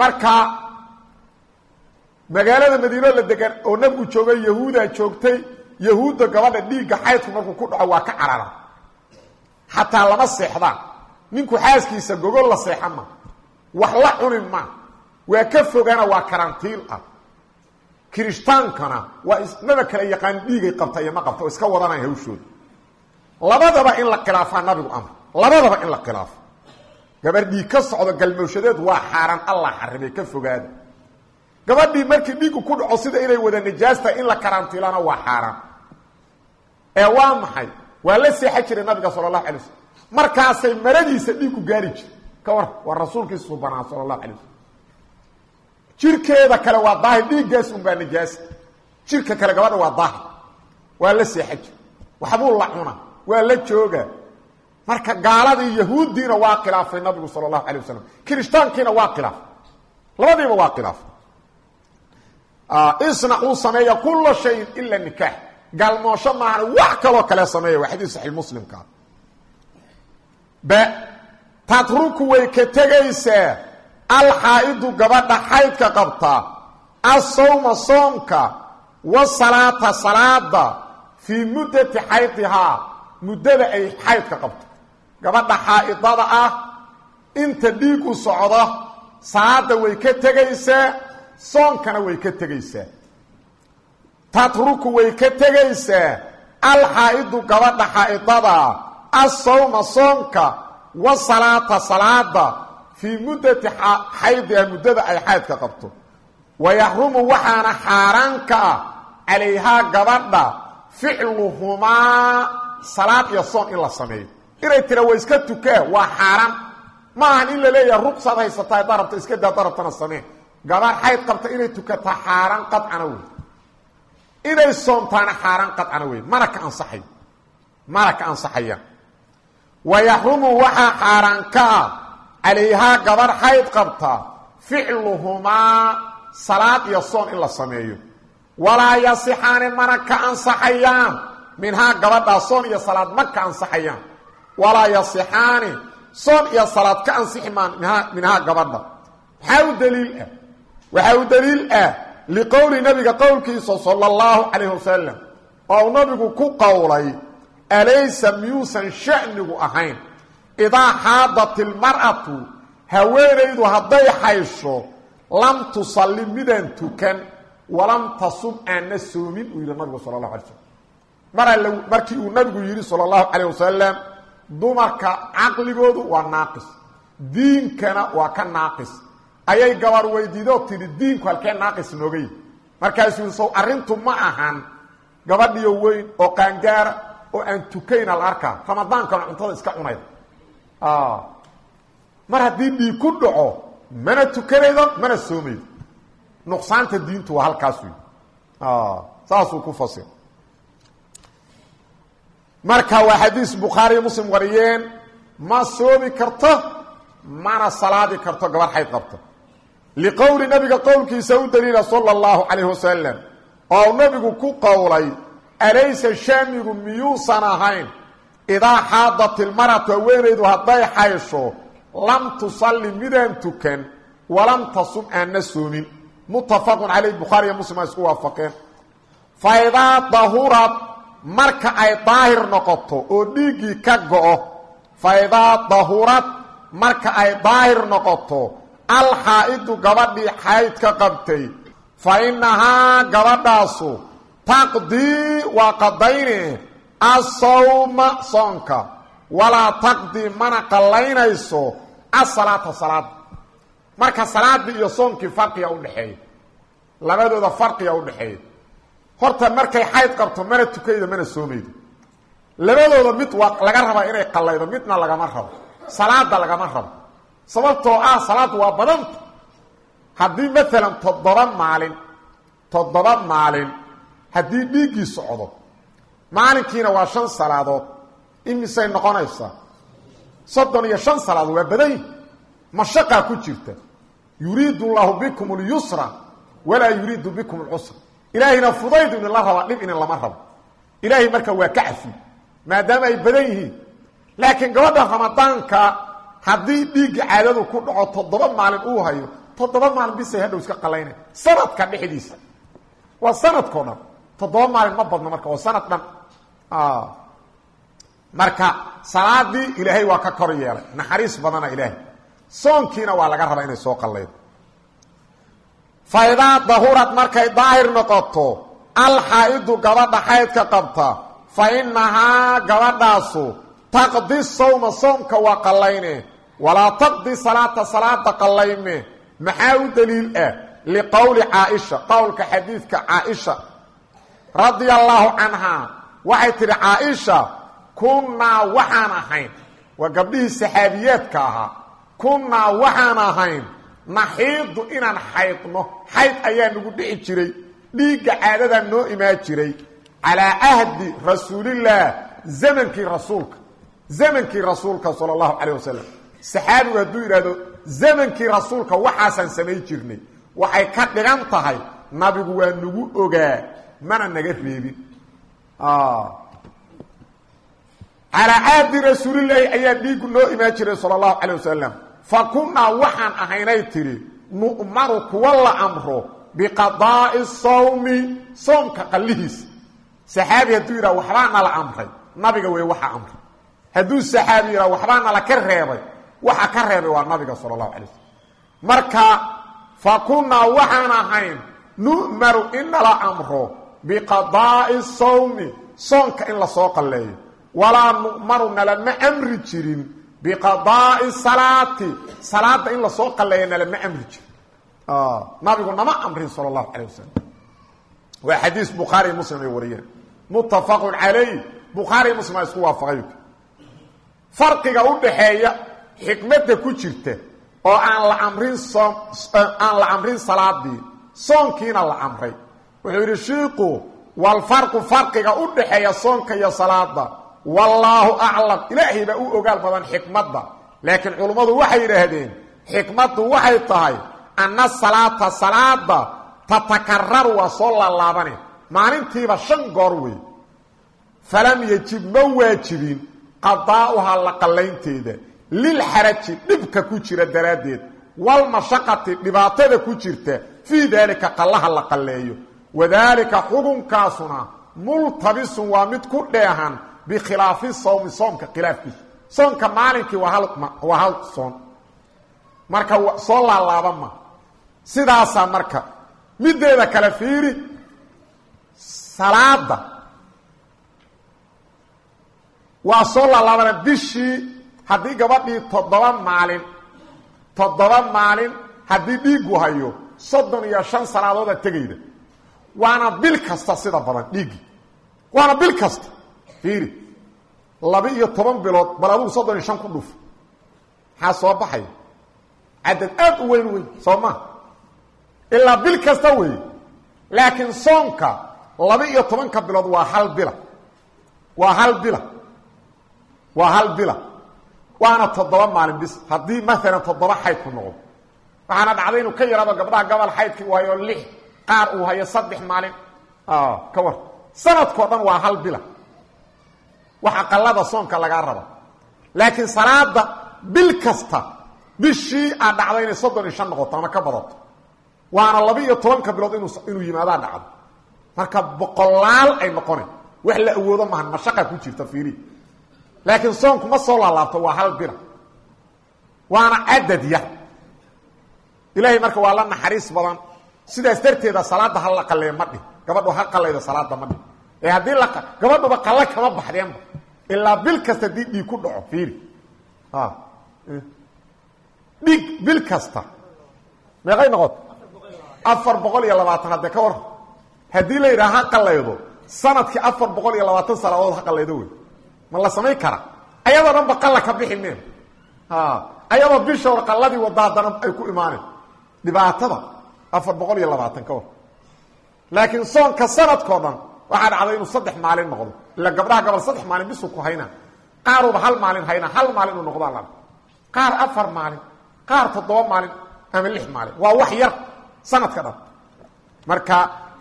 marka magaalada madiino la degan oo nabigu joogay yahuudaa joogtay yahuudda gabadha dhiigga xaydku markuu ku dhaco waa ka carara. Xataa lama seexdaan ninku xaaskiisa gogol la seexa ma. Wax la cunin ma. Waa ka fogana waa karantiil ah. Kiristaankana waa ismaba kala yaqaan dhiigay qabta iyo ma qabta oo iska wadanaya hawshooda labadaba in la khilaafaa nabigu labadaba in la khilaafo. Gabar dhiig ka socdo galmowshadeed waa xaaraan allah xarimay ka fogaada gabadhii markii dhiigu ku dhaco sida inay wada najaastahay in la karantiilana waa xaaraan ee waa maxay? Waa la seexan jiray nabiga sala allahu alay waslm markaasay maradiisa dhiigu gaari jire ka war waa rasuulkii subanaa sala allahu alay waslm jirkeeda kale waa daahir dhiiggaas unbaa najaasa jirka kale gabadha waa daahir. Waa la seexan jir waxbuu la cuna waa la jooga marka gaaladii yahuuddiina waa khilaafay nabigu sala allahu alay wasalam kirishtaankiina waa khilaafay labadiiba waa khilaafay isnacuu sameeya kula shayin ila nikaax gaalmoosho maahana wax kaloo kale sameeya waa xadiis saxiix muslimkaa b tatruku way ka tegaysaa alxaa'idu gabadha xaydka qabta asawma soomka wasalaata salaada fii muddati xaydihaa muddada ay xaydka qabto gabadha xaa'idada ah inta dhiigu socdo salaada way ka tegaysaa soonkana way ka tegaysaa tatruku way ka tegaysaa alxaa'idu gabadha xaa'idadaa assawma soonka wasalaata salaada fii muddati xaydiha muddada ay xaydka qabto. Wayaxrumu waxaana xaaraan ka ah calayhaa gabadha ficluhumaa salaad iyo soon in la sameeyo inay tira wa iska tukaa waa xaaraan. Ma ahan in la leeyaha ruqsaad haysataa haddaa rabta iska daa haddaa rabtana samee. Gabaad xayd qabta inay tukataa xaaraan qadcana wey. Inay soomtaana xaaraan qadcana wey. Mana ka ansaxayo mana ka ansaxayaan. Wayaxrumu waxaa xaaraan ka ah calayhaa gabadh xayd qabta ficluhumaa salaad iyo soon in la sameeyo. Walaa yasixaani mana ka ansaxayaan. Minhaa gabadhaa soon iyo salaad ma ka ansaxayaan walaa yasixaani soon iyo salaad ka ansixi maan minhaa minhaa gabadha. Maxaa u daliil ah waxaa u daliil ah liqowli nabiga qowlkiisa sala allahu calayh wasalam oo uu nabigu ku qowlay alaysa miyuusan sha'nigu ahayn? Idaa xaadat ilmar'atu haweenaydu hadday xaysho lam tusalli midaan tukan walam tasub aanna soomin uu yidhi nabigu sala allahu alay slam mar markii uu nabigu yidhi sala allahu calayh wasalam dumarka caqligoodu waa naaqis. Diinkana waa ka naaqis. Ayay gabar weydiidoo tidhi diinku halkee naaqis noogay? Markaasuu yidhi sow arrintu ma ahan gabadhiyo weyn oo qaangaara oo aan tukayna la arkaa. Ramadaankana cuntada iska cunayda mar haddii dhiig ku dhaco mana tukanaydo mana soomaydo. Nuqsaanta diintu waa halkaas wey saasuu ku fasir marka waa xadiis bukhaariyo muslim wariyeen ma soomi karto mana salaadi karto gabar xayd qabto. Liqowli nabiga qowlkiisa u daliila sala allahu calayh wasalam oo nabigu ku qowlay alaysa shaamigu miyuusan ahayn? Idaa xaadat ilmaratu haweenaydu hadday xaysho lam tusalli midaan tukan walam tasum aanna soomin. Muttafaqun caleyh bukhaariyo muslim ay isku waafaqeen. Fa idaa dahurad marka ay daahir noqoto oo dhiiggii ka go-o fa idaa dahurad marka ay daahir noqoto alxaa'idu gabadhii xaydka qabtay fa innahaa gabadhaasu taqdii waa qadayne asawma soonka walaa taqdii mana qallaynayso asalaata salaada marka salaadii iyo soonkii farqiga udhexeeya labadooda farqiga udhexeeya horta markay xayd qabto mana tukaydo mana soomaydo. Labadooda mid waa laga rabaa inay qallaydo midna lagama rabo. Salaada lagama rabo. Sababtoo ah salaaddu waa badanta haddii maalan toddoba maalin toddoba maalin haddii dhiiggii socdo maalinkiina waa shan salaadood imisay noqonaysaa? Soddon iyo shan salaadood waa badan. Yihi mashaqaa ku jirta? Yuriidu llahu bikum اlyusra walaa yuriidu bikum اlcusra ilaahayna fudaydu idinla rabaa dhib inin lama rabo. Ilaahay marka waa ka cafi maadaama ay badan yihiin. Laakiin gabadha ramadaanka haddii dhiigga caadadu ku dhaco toddoba maalin uu hayo toddoba maalin bisay hadhow iska qalayna sanadka dhexdiisa. Waa sanadkao dhan. Toddoba maalin ma badno marka waa sanad dhan. Marka salaadii ilaahay waa ka kor yeelay. Naxariis badana ilaahay. Soonkiina waa laga rabaa inay soo qallaydo fa idaa dahurad markay daahir noqoto alxaa'idu gabadha xaydka qabta fa innahaa gabadhaasu taqdi sawma soomka waa qallayne walaa taqdi salaata salaada qallayme maxaa u daliil ah? Liqowli caaisha qowlka xadiidka caaisha. Radia allaahu canhaa waxay tidhi caaisha kunnaa waxaan ahayn. Waa gabdhihii saxaabiyaadka ahaa. Kunnaa waxaan ahayn naxiidu inaan xaydno xayd ayaa nagu dhici jiray. Dhiigga caadadaa noo imaan jiray. Calaa ahdi rasuulillaah zamankii rasuulka zamankii rasuulka sala allahu calayh wasalam saxaabigu hadduu yidhaahdo zamankii rasuulka waxaasaan samayn jirnay. Waxay ka dhigan tahay nabigu waa nagu ogaa mana naga reebin. Calaa ahdi rasuulilaahi ayaa dhiigu noo imaan jiray sala allahu calayh wasalam fa kunnaa waxaan ahaynay tidhi nu'maru kuwa la amro biqadaa'i sawmi soomka qallihiisa saxaabi hadduu yidhaha waxbaa nala amray. Nabiga wey waxaa amray. Hadduu saxaabi yidhaha waxbaa nala ka reebay. Waxa ka reebay waa nabiga sala allahu calay wasalam marka fa kunnaa waxaan ahayn nu'maru in nala amro biqadaa'i sawmi soonka in la soo qalleeyo walaa nu'maru nalama amri jirin biqadaa'i salaati. Salaadda in la soo qalleeyo nalama amri jirin. Nabigu nama amrin sala allahu calay wasalam waa xadiis bukhaariy muslim ay wariyeen. Muttafaqun calayh bukhaariy muslim aa isku waafaqay. Farqiga u dhaxeeya xikmadda ku jirta oo aan la amrin soom aan la amrin salaadii soonkiina la amray. Wuxuu yidhi shiiku walfarqu farqiga u dhaxeeya soonka iyo salaada wallaahu aclam ilaahay baa u ogaal badan xikmadda. Laakiin culummadu waxay yidhaahdeen xikmaddu waxay tahay anna salaata salaada tatakararu waa soo laalaabane maalintiiba shan goor wey falam yejib ma waajibin qadaa'uhaa la qallaynteeda lilxaraji dhibka ku jira daraaddeed. Walmashaqati dhibaatada ku jirta. Fii daalika qallaha la qalleeyo wadaalika xukunkaasuna multabisun waa mid ku dheehan bikhilaafi sawmi soomka khilaafkiisa soonka maalinkii waa hal soon marka soo laalaaba ma sidaasaa marka mideeda kale fiiri salaada waa soo laalaabana bishii haddii gabadhii toddoba maalin toddoba maalin haddii dhiiggu hayo soddon iyo shan salaadood aad tegayda waana bil kasta sida badan dhiiggii waana bil kasta fiiri. Laba-iyo toban bilood bal adugu soddon iyo shan ku dhuf. Maxaa soo baxaya cadad aad u weyn weyn soo maa ilaa bil kasta wey laakiin soonka laba-iyo tobanka bilood waa hal bila. Waa hal bila. Waa hal bila. Waana toddoba maalin bis. Haddii maalan toddoba xaydku noqdo. Waxaana dhacday inuu ka yaraado gabdhaha gabal xaydkii u hayo lix qaar uu hayo saddex maalin. Ka war. Sanadkao waa hal bila waxa qallada soonka lagaa raba laakiin salaada bil kasta bishii aad dhacda inay soddon iyo shan noqoto ama ka badato waana laba iyo tobanka bilood inu inuu yimaadaa dhacdo. Marka boqolaal ay noqona wax la awoodo maahan mashaqa ku jirta fiiri laakiin soonku ma soo laalaabto waa hal bila waana cadad yar ilaahay marka waa la naxariis badan. Sidaas darteeda salaada ha la qaleeyo ma dhih ha qalaydo salaada ma dhih haddii gabadhuba qalle kama baxdeenba ilaa bil kasta dii dhiig ku dhaco fiiri. Dhiig bil kasta. Meeqay noqoto afar boqol iyo labaatan haddee ka war. Haddii la yidhaha ha qalaydo sannadkii afar boqol iyo labaatan salaadood ha qalaydo wey. Ma la samayn kara. Ayadoo dhan ba ka bixi meen. Ayadoo bisha hor qalladii wadda haddana ay ku imaaneen dhibaatada afar boqol iyo labaatan ka war. Laakiin soonka sanadkao dhan waxaa dhacday inuu saddex maalin noqdo. Ila gabdhaha gabal saddex maalin bisuu ku hayna. Qaaruba hal maalin hayna hal maalin uu noqdaa la qaar afar maalin qaar toddoba maalin ama lix maalin. Waa wax yar sanadka dhan. Marka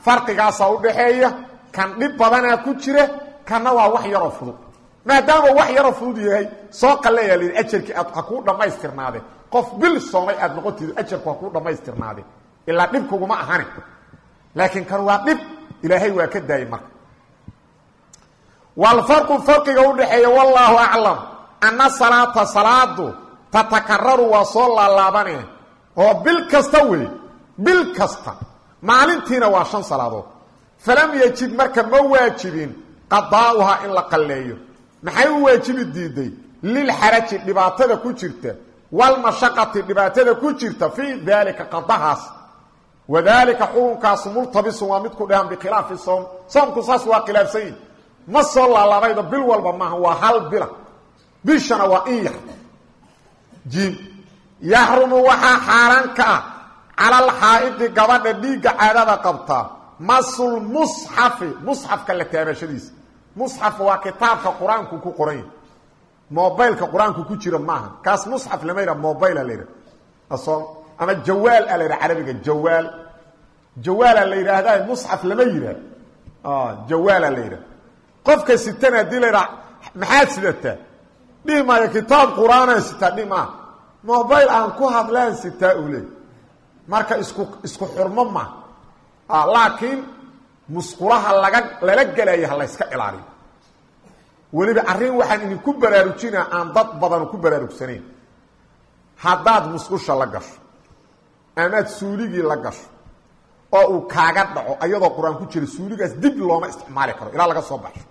farqigaasaa udhaxeeya kan dhib badanaa ku jira kanna waa wax yaroo fudud. Maadaama wax yaroo fudud yahay soo qalleeyaa la yidhi ajarkii aad ha kuu qof bil soomay aad noqotido ajarku ha kuu ilaa dhibkuguma ahane laakiin kan waa dhib ilaahay waa ka daayey marka. Walfarqu farqiga udhaxeeya wallaahu aclam anna salaata salaadu tatakararu waa soo laalaabane oo bil kasta wey bil kasta. Maalintiina waa shan salaadood. Falam yejib marka ma waajibin qadaa'uhaa in la qalleeyo. Maxay u waajibi diiday? Lilxaraji dhibaatada ku jirta. Walmashaqati dhibaatada ku jirta. Fii daalika qadahaas wadaalika xukunkaasu multabisun waa mid ku dhehan bikhilaafi soom. Soomku saas waa khilaafsan yihi ma soo laalaabaydo bil walba maaha waa hal bila bishana waa in yar. Jiim yaxrumu waxaa xaaraan ka ah. Calalxaa'idi gabadha dhiigga caadada qabta. Masul musxafi musxafka la taabashadiisa. Musxaf waa kitaabka qur'aanku ku qoran yahay mobilka qur'aanku ku jira maaha. Kaas musxaf lama yidhaha mobila la yidhaha ama jawaal a la yidhaha carabiga jawaal. Jawaala la yidhaahda musxaf lama yidhah jawaala la yidhaha qofka sitana haddii la yidhaha maxaad sidataa? Dhihi maayo kitaab qur'aanaan sitaa? Dhihi maaha. Mobil aan ku hadlaan sitaa u leey marka isku isku xurmo ma laakiin musqulaha laga lala gelayo ha layska ilaaliyo weliba arrin waxaan idinku baraarujinaa aan dad badan ku baraarugsanayn haddaad musqusha la gasho amaad suuligii la gasho oo uu kaaga dhaco ayadoo qur'aan ku jira suuligaas dib looma isticmaali karo ilaa laga soo baxsho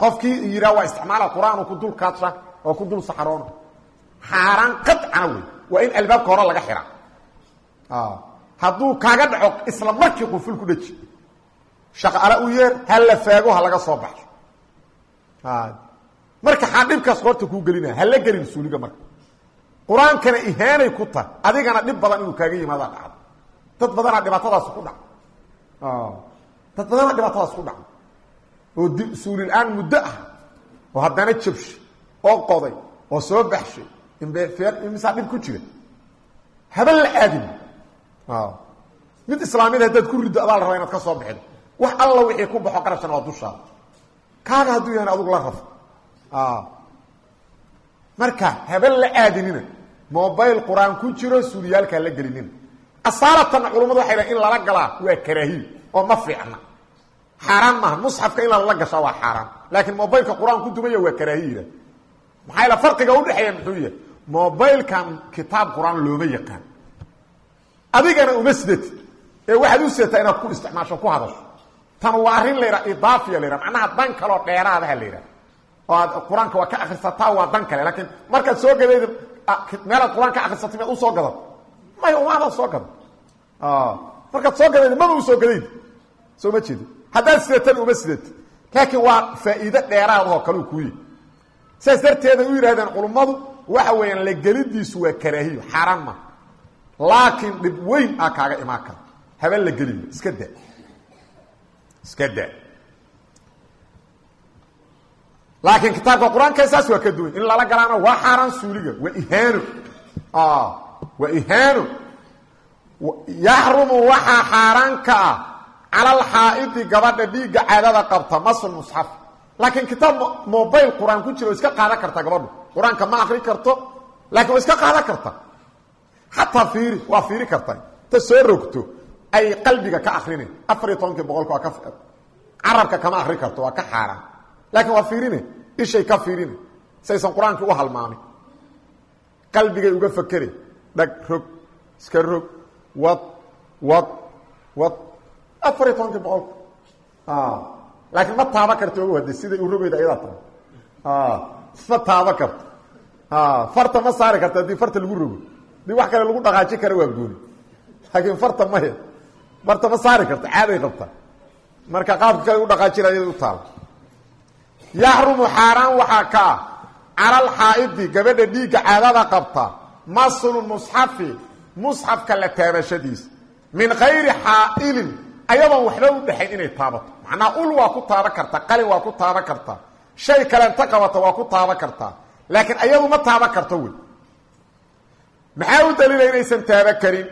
qofkii yidhaa waa isticmaala qur'aanu ku dul kaadsha oo ku dul saxaroona. Xaaraan qadcana wey waa in albaabka hore laga xiraa. Hadduu kaaga dhaco isla markii quful ku dhaji. Shaqala u yeer ha la faago ha laga soo baxsho marka xaa dhibkaas kuu gelinaya ha la gelin suuliga marka qur'aankana ihaanay ku tahay adigana dhib badan inuu kaaga yimaada dhacdo. Dad badanaa dhibaatadaas ku dhac dad badanaa dhibaatadaas ku dhacdo oo suulil-aan muddo ah oo haddana jabshay oo qoday oo soo baxshay imsaa dhib ku jira? Haba la aadin. Mid islaamiyad haddaad ku riddo adaa la rabaa inaad ka soo bixido wax alla wixii ku baxo qarashana waa dushaada. Kaaga hadduu yahan adugu la rafo marka haba la aadinina mobil qur'aan ku jiro suuliyaalkaa la gelinina asaalatana culummadu waxay dhahen in lala galaa waa karaahiyo oo ma fiicna. Xaaraan maaha musxafka in lala gashaa waa xaaraan. Laakiin mobilka qur'aan ku dumaya waa karaahiya maxaa yaele farqiga udhexeeya muxuu yahay mobilkan kitaab qur'aan looma yaqaan. Adigana uma sidati ee waxaad u sidataa inaad ku isticmaasho ku hadasho. Tan waa arrin la idaafiya la macnaha dan kaloo dheeraadaha la yidhaha oo aad qur'aanka waa ka akrisataa waa dan kale laakiin markaad soo gadayda meelaad qur'aan ka akrisatay u soo gadato maya umaadaad soo gada markaad soo gadayda maba u soo gadayda soo ma jeedo haddaad sidatana uma sidati laakiin waa faa'iido dheeraadahoo kaleu kuu yahy saas darteeday u yidhahdeen culummadu waxa weeyaan la gelidiisu waa karaahiyo xaaraan ma. Laakiin dhib weyn a kaaga imaan kara. Haben la gelima iska da. Iska da laakiin kitaabka qur'aanka saas waa ka duwan. In lala galaana waa xaaraan suuliga. Waa ihaano waa ihaano yaxrumu waxaa xaaraan ka ah cala alxaa'idi gabadha dhiigga caadada qabta masul musxaf. Laakiin kitaab mobil qur'aan ku jira o iska qaadan karta gabadhu. Qur'aanka ma akri karto laakiin waa iska qaadan karta. Xataa fiiri waa fiiri karta. Ta soo rogto ay qalbiga ka akrine afar iyo tobankii boqolka waa ka carabka kama akri karto waa ka xaaraan laakiin waa fiirine. Ishay ka fiirine. Saysan qur'aankii u halmaamin qalbigay uga fakere dhag rog iska rog wad wad wad. Afar iyo tobankii boqolka laakiin ma taaba karto ogu hade siday u rogeyda ayadaa tahay. Ma taaba karto. Farta ma saari karto haddii farta lagu rogo. Dii wax kale lagu dhaqaaji kara waa gooni. Laakiin farta mahe farta ma saari karto caaday qabta. Marka qaabka kale u dhaqaajina iyada u taala yaxrumu xaaraan waxaa ka ah cala alxaa'idi gabadha dhiigga caadada qabta maslu musxafi musxafka la taabashadiisa min kayri xaa'ilin ayadoon waxba u dhexayn inay taabato. Macnaa ul waa ku taaba karta qalin waa ku taaba karta shay kalenta qabata waa ku taaba kartaa laakiin ayadu ma taaba karto wey. Maxaa u daliila inaysan taaba karin?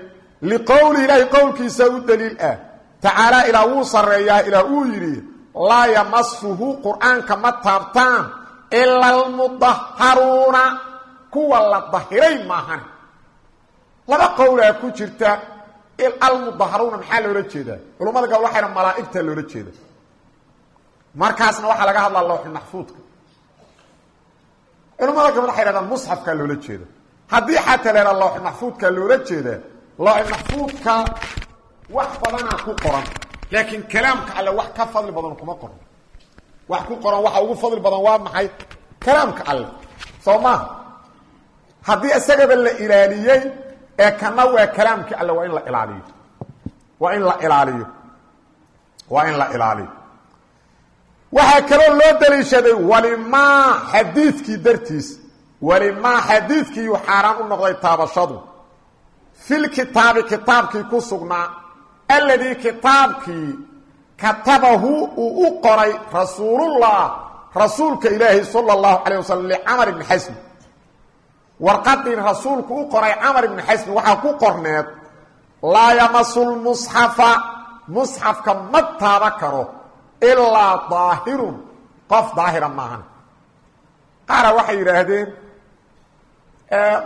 Liqowlihi ilaahi qowlkiisa u daliil ah. Tacaalaa ilaa wuu sarreeyaa ilaa uu yidhi laa yamasuhu qur'aanka ma taabtaan ila almudaharuuna kuwa la dahiray maahane. Laba qowlaa ku jirta almudaharuuna maxaa loola jeedaa? Culammada gabal waxayna malaa'igta loola jeeda markaasna waxaa laga hadlaa lawxulmaxfuudka culamada gabal waxay hahdaan musxafkaa loola jeeda haddii xataa la haha lawxulmaxfuudkaa loola jeedaa lawxulmaxfuudka wax badanaa ku qoran laakiin kalaamka alle wax ka fadli badan kuma qoran wax ku qoran waxa ugu fadli badan waa maxay? Kalaamka alle. Soo maaha haddii isagaba la ilaaliyey ee kana waa kalaamkii alle waa in la ilaaliyo. Waa in la ilaaliyo. Waa in la ilaaliyo. Waxaa kaloo loo daliishaday walimaa xadiidkii dartiis walimaa xadiidkiiyuu xaaraan u noqday taabashadu. Filkitaabi kitaabkii ku sugnaa alladii kitaabkii katabahu uu u qoray rasuulullah rasuulka ilaahi sala allahu calayh wasalam licamar ibni xasmi warqadii rasuulku u qoray camar ibni xasmi waxaa ku qorneed laa yamasu lmusxafa musxafka ma taaba karo ilaa daahirun. Qof daahira maahan qaara waxay yidhaahdeen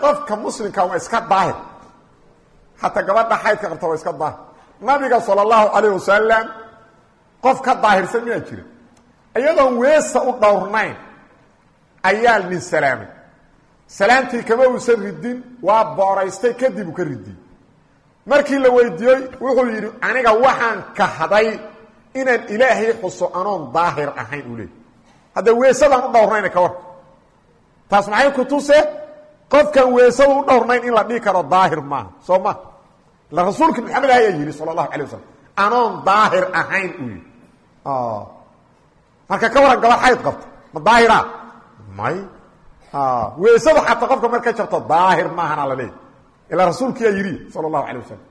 qofka muslimka waa iska daahir. Xataa gabadha xaydka qabta waa iska daahir nabiga sala allahu calayh wasalam qof ka daahirsan miyaa jira. Iyadoon weesa u dhowrnayn ayaa nin salaamay salaamtii kama uusan ridin waa booraystay kadib uu ka ridiyey markii la weydiiyey wuxuu yidhi aniga waxaan kahday inaan ilaahay xuso anoon daahir ahayn uu leeyay hadda weesadaan u dhowrnayna ka warka taas maxay ku tuse qofkan weesada u dhowrnayn in la dhihi karo daahir maaha. Soo ma rasuulka maxamed ayaa yidhi sala allahu alay wasalam anoon daahir ahayn uu yidhi. Marka ka waran gabadh xayd qabta ma daahira? May. Weesada xataa qofka marka jabto daahir maahana la leeyay ilaa rasuulkiyaa yidhi sala allahu alay wasalam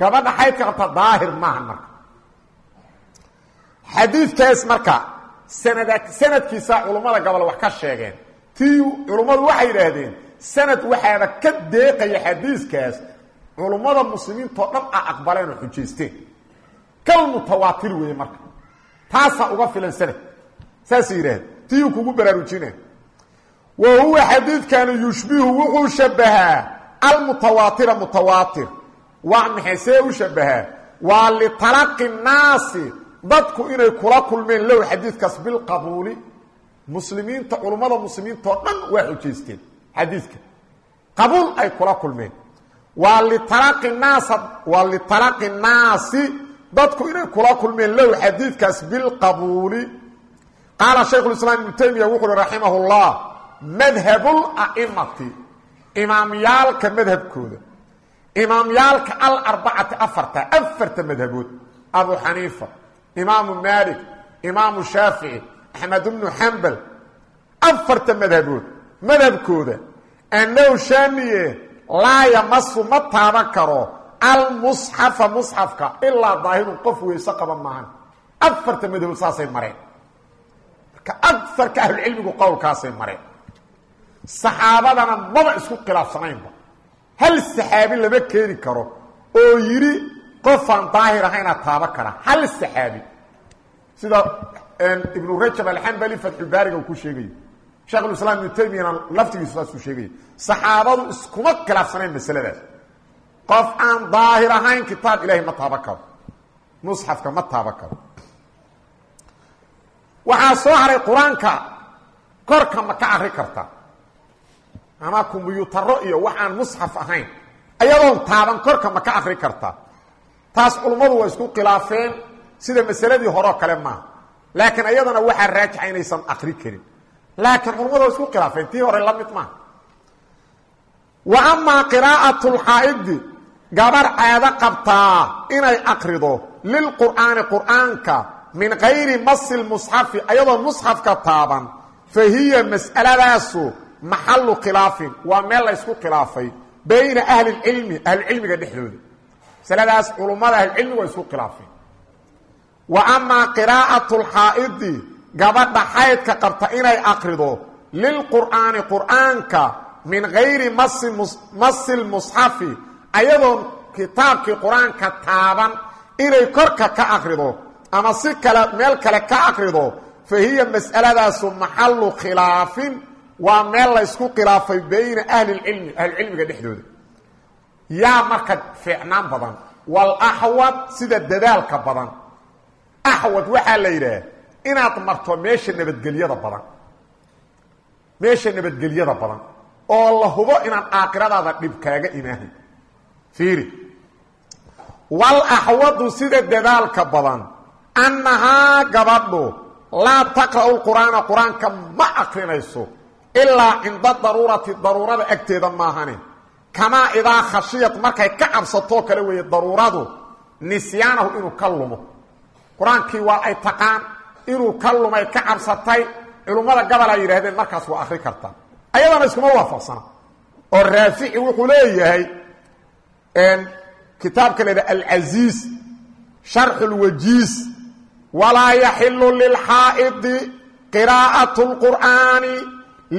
gabadha xaydka qabta daahir maahan marka. Xadiidkaas marka sanada sanadkiisa culummada gobol wax ka sheegeen. Tii culummadu waxay yidhaahdeen sanad waxaaba ka deeqaya xadiiskaas culummada muslimiintao dhan a aqbaleen oo xujaysteen. Kal mutawaatir weeye marka. Taasaa uga filan sanad saasay yidhahdeen tiiu kugu baraarujina wa huwa xadiidkanu yushbihu wuxuu shabahaa almutawaatira mutawaatir. Waa maxay? See u shabahaa. Waa litalaqi nnaasi. Dadku inay kula kulmeen low xadiidkaas bilqabuuli muslimiinta culummada muslimiintao dhan waa xujaysteen xadiidka. Qabuul ay kula kulmeen waa litalaqi naasa waa litalaqi nnaasi dadku inay kula kulmeen low xadiidkaas bilqabuuli qaala shaykhulislaam ibnu taymiya wuxu uhi raximah llah madhabula'imati imaamyaalka madhabkooda imaamyaalka alarbacati afarta afarta madhabood abu xaniifa imaamu maalik imaamu shaafici axmed bnu xambal afarta madhabood madhabkooda. Annahu shaamiye laa yamasu ma taaban karo almusxafa musxafka ilaa daahirun qof weyse qaba maahan. Afarta madhabood saasay mareen. Marka afarka ahlucilmigu qowlkaasay mareen. Saxaabadana maba isku khilaafsanaynba. Hal saxaabi lama keeni karo oo yidhi qofaan daahir ahayna taaba kara. Hal saxaabi. Sida ibnu rajab alxambali fatxulbaariga uu ku sheegayo sheekhulislaam ibnu taymiyana laftigiisu saasuu sheegaya saxaabadu iskuma khilaafsanayn masaladaas. Qof aan daahir ahayn kitaab ilahay ma taaba karo musxafka ma taaba karo. Waxaa soo haray qur'aanka korka ma ka akri karta. Ama kombyutaro iyo waxaan musxaf ahayn ayadoon taaban korka ma ka akri karta. Taas culummadu waa isku khilaafeen sida masaladii horeo kale maaha laakiin ayadana waxaa raajixa inaysan akri karin laakiin culummadu waa isku khilaafeen. Tii hore la mid maaha wa amaa qiraa'atu lxaa'idi gabar caado qabtaa inay akrido lilqur'aani qur'aanka min kayri masi lmusxafi ayadoo musxafka taaban fa hiya mas'aladaasu maxalu khilaafin waa meel la ysku khilaafay bayna ahli lcilmi ahlucilmiga dhexdooda. Masaladaas culummada ahlucilmiga waa isku khilaafeen. Wa amaa qiraa'atu lxaa'idi gabadha xaydka qabta inay akrido lilqur'aani qur'aanka min gayri masi masi lmusxafi ayadoon kitaabkii qur'aanka taaban inay korka ka akrido ama si kale meel kale ka akrido fa hiya mas'aladaasu maxalu khilaafin waa meel la ysku khilaafay bayna ahli lcilmi ahlucilmiga dhexdooda. Yaa marka fiicnaan badan walaxwad sida dadaalka badan. Axwad waxaa la yidhaah inaad marto meesha nabadgelyada badan. Meesha nabadgelyada badan. Oo la hubo inaan aakhiradaada dhib kaaga imaahay fiiri. Walaxwadu sida dadaalka badan. Annahaa gabadhu laa taqra'u lqur'aana qur'aanka ma akrinayso. Ilaa cinda daruurati daruurada agteeda maahane kamaa idaa khashiyad markay ka cabsatoo kale weeye daruuradu nisyaanahu inuu ka lumo. Qur'aankii waa ay taqaan inuu ka lumay ka cabsatay culummada gabalaa yidhaahdeen markaas waa akri kartaa ayadana iskuma waafaqsana. Oo raafici wuxuu leeyahay kitaabka la yidhaha alcasiis sharxu lwajiis walaa yaxilu lilxaa'idi qiraa'at اlqur'aani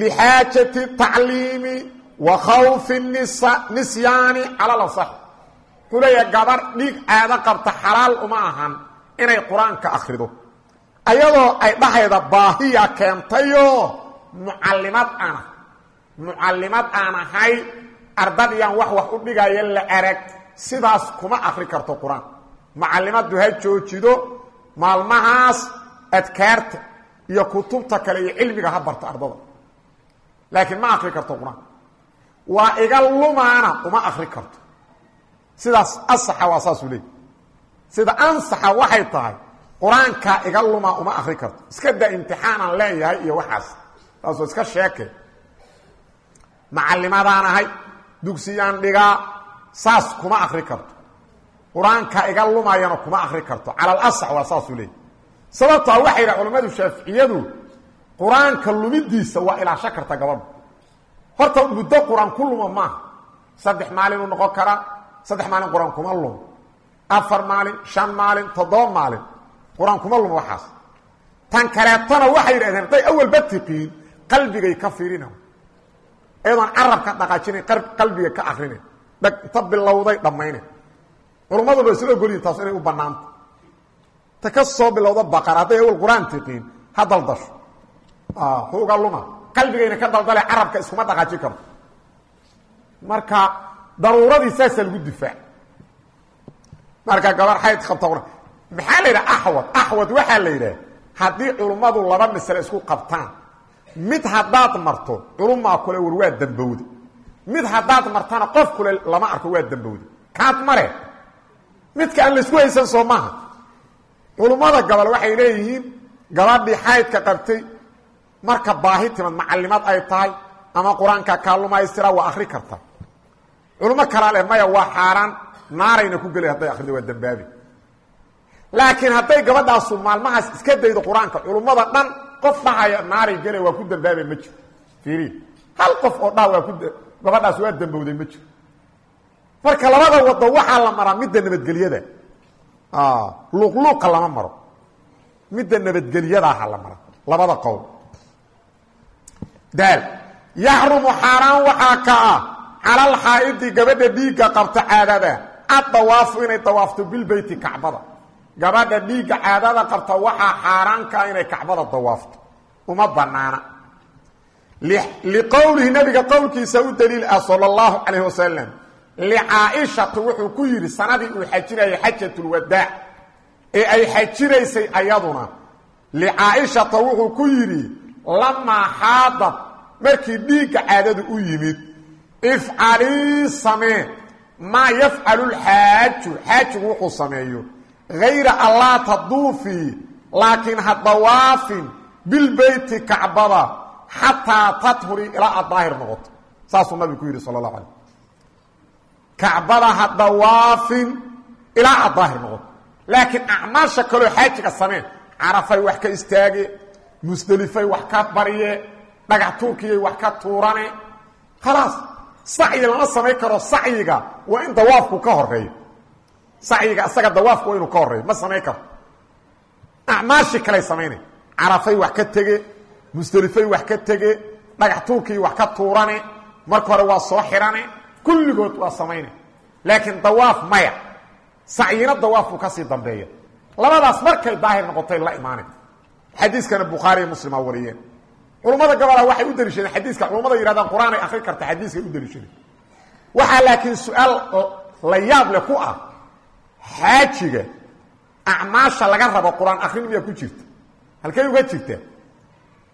lixaajati tacliimi wa khawfi nisyaani cala lasax wuxuu leeyahay gabar dhiig caado qabta xalaal uma ahan inay qur'aanka akrido ayadoo ay dhahayda baahiya keentayoo mucallimad ana mucallimad aan ahay ardadiyaan wax wax u dhigaya la arag sidaas kuma akri karto qur'aan. Mucallimaddu ha joojido maalmahaas adkaarta iyo kutubta kale iyo cilmiga ha barto ardada. Laakiin ma akri karto qur'aan. Waa iga lumaana uma akri karto. Sidaas asaxa waa saasuu leey sida ansaxa waxay tahay qur'aankaa iga lumaa uma akri karto. Iska daa imtixaanaan leeyahay iyo waxaas. Taasoo iska sheeke. Macallimadaan ahay dugsiyaan dhigaa saas kuma akri karto. Qur'aankaa iga lumayana kuma akri karto. Cala waa saasuu leey. Sababtaa waxay yidhaha culamadu shaaficiyadu qur'aanka lumidiisa waa ilaasho karta gabadha horta muddo qur'aan ku luma maaha. Saddex maalinuu noqon karaa saddex maalin qur'aan kuma lumo. Afar maalin shan maalin toddoba maalin qur'aan kuma lumo waxaas. Tan kaleetona waxay yidhahdeen hadday awalba tiqiin qalbigay ka fiirina. Iyadoon carabka dhaqaajinayn qalbiga ka akrinayn inta bilowday dhammayna culummaduna isla ogolyihin taas inay u bannaanta ta ka soo bilowda baqar hadday awal qur'aan tiqiin ha daldasho. Xuuga luma qalbigayna ka daldale carabka iskuma dhaqaajin karto marka daruuradii saasaa lagu difaac. Marka gabar xayd qabta maxaa la yidhaha axwad axwad waxaa la yidhaha haddii culummadu laba masale isku qabtaan mid haddaad marto culummaa kule war waa dambowda. Mid haddaad martana qof kule lama arko waa dambowda. Kaad mare. Midka aan laysku haysan soo maaha. Culummada gabal waxay leeyihiin gabadhii xaydka qabtay marka baahi timad macallimad ay tahay ama qur'aanka kaalumaystira waa akri karta. Culummo kalaa maya waa xaaraan naarayna ku gelay hadday akrida waa dambaabi laakiin hadday gabadhaasu maalmahaas iska daydo qur'aanka culummada dhan qof dhahaya naaray gele waa ku dambaabay ma jiro. Fiiri hal qof oo dhah waa ku gabadhaas waa dambowday ma jiro. Marka labada wado waxaa la maraa midda nabadgelyada. Luuqluuqa lama maro. Midda nabadgelyadaaha la mara. Labada qowl. Daal. Yaxrumu xaaraan waxaa ka ah calal xaa'idi gabadha dhiigga qabta caadada. Addawaafu inay dawaafto bilbeyti kacbada gabadha dhiigga caadada qabta waxaa xaaraan ka ah inay kacbada dawaafto. Uma banaana liqowlihi nabiga qowlkiisa u daliil ah sala allahu calayh wasalam licaaishatu wuxuu ku yidhi sanadii uu xajinayay xajatulwadaac ee ay xajiraysay ayaduna licaaishata wuxuu ku yidhi lamaa xaadad markii dhiigga caadadu u yimid ifcalii samee maa yafcalu lxaaju xaajigu wuxuu sameeyo hayra allaa taduufii laakiin ha dawaafin bilbeyti kacbada xataa tathuri ilaa aad daahir noqoto saasuu nabigu ku yidhi sala allahu alay kacbada ha dawaafin ilaa aad daahir noqoto laakiin acmaasha kaloo xaajiga sameen carafay wax ka istaage musdelifay wax ka barye dhagax tuurkiyay wax ka tuurane khalaas sacyi lama samayn karo sacyiga waa in ka horeeyo sacyiga isaga dawaafku waa inuu ka horeeyo ma samayn karo. Acmaashii kaley samaynay carafay wax ka tege musdelifay wax ka tege dhagax tuurkii wax ka tuurane marka hore waa soo xidhane kulligood waa samayna laakiin dawaaf maya. Sacyina dawaafku ka sii dambeeya. Labadaas markay daahir noqotay la imaanay xadiiskana bukhaariiyo muslima wariyeen. Culummada gabalha waxay u daliishadeen xadiiska. Culummada yihahdaan qur'aan ay akri karta xadiiskay u daliishadeen. Waxaa laakiin su'aal la yaab leh ku ah xaajiga acmaasha laga rabo qur'aan akrin miyaa ku jirta. Halkay uga jirtaa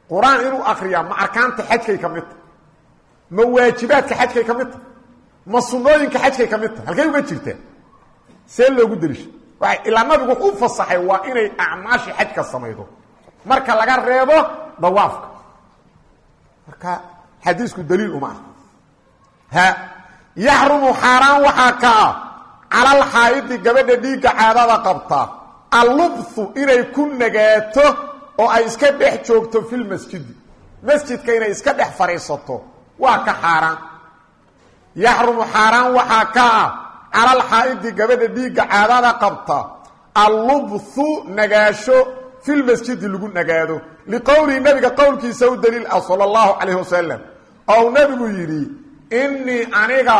qur'aan inuu akriyaa ma arkaanta xajkay ka mid ta ma waajibaadka xajkay ka mid ta ma sunooyinka xajkay ka mid ta halkay uga jirtaa see loogu daliisha waa ilaa nabigu fasaxay waa inay acmaashii xajka samaydo. Marka laga reebo dawaafka. Marka xadiisku daliil uma ah ha yaxrumu xaaraan waxaa calal xaa'idi gabadha dhiigga caadada qabta allubthu inay ku nagaato oo ay iska dhex joogto filmasjidi masjidka inay iska dhex fadhiisato waa ka xaaraan. Yaxrumu xaaraan waxaa ka ah calal xaa'idi gabadha dhiigga caadada qabta allubthu nagaasho filmasjidi lagu nagaado liqowlihi nabiga qowlkiisa u daliil ah sala allahu calayh wasalam ou nabigu yidhi innii aniga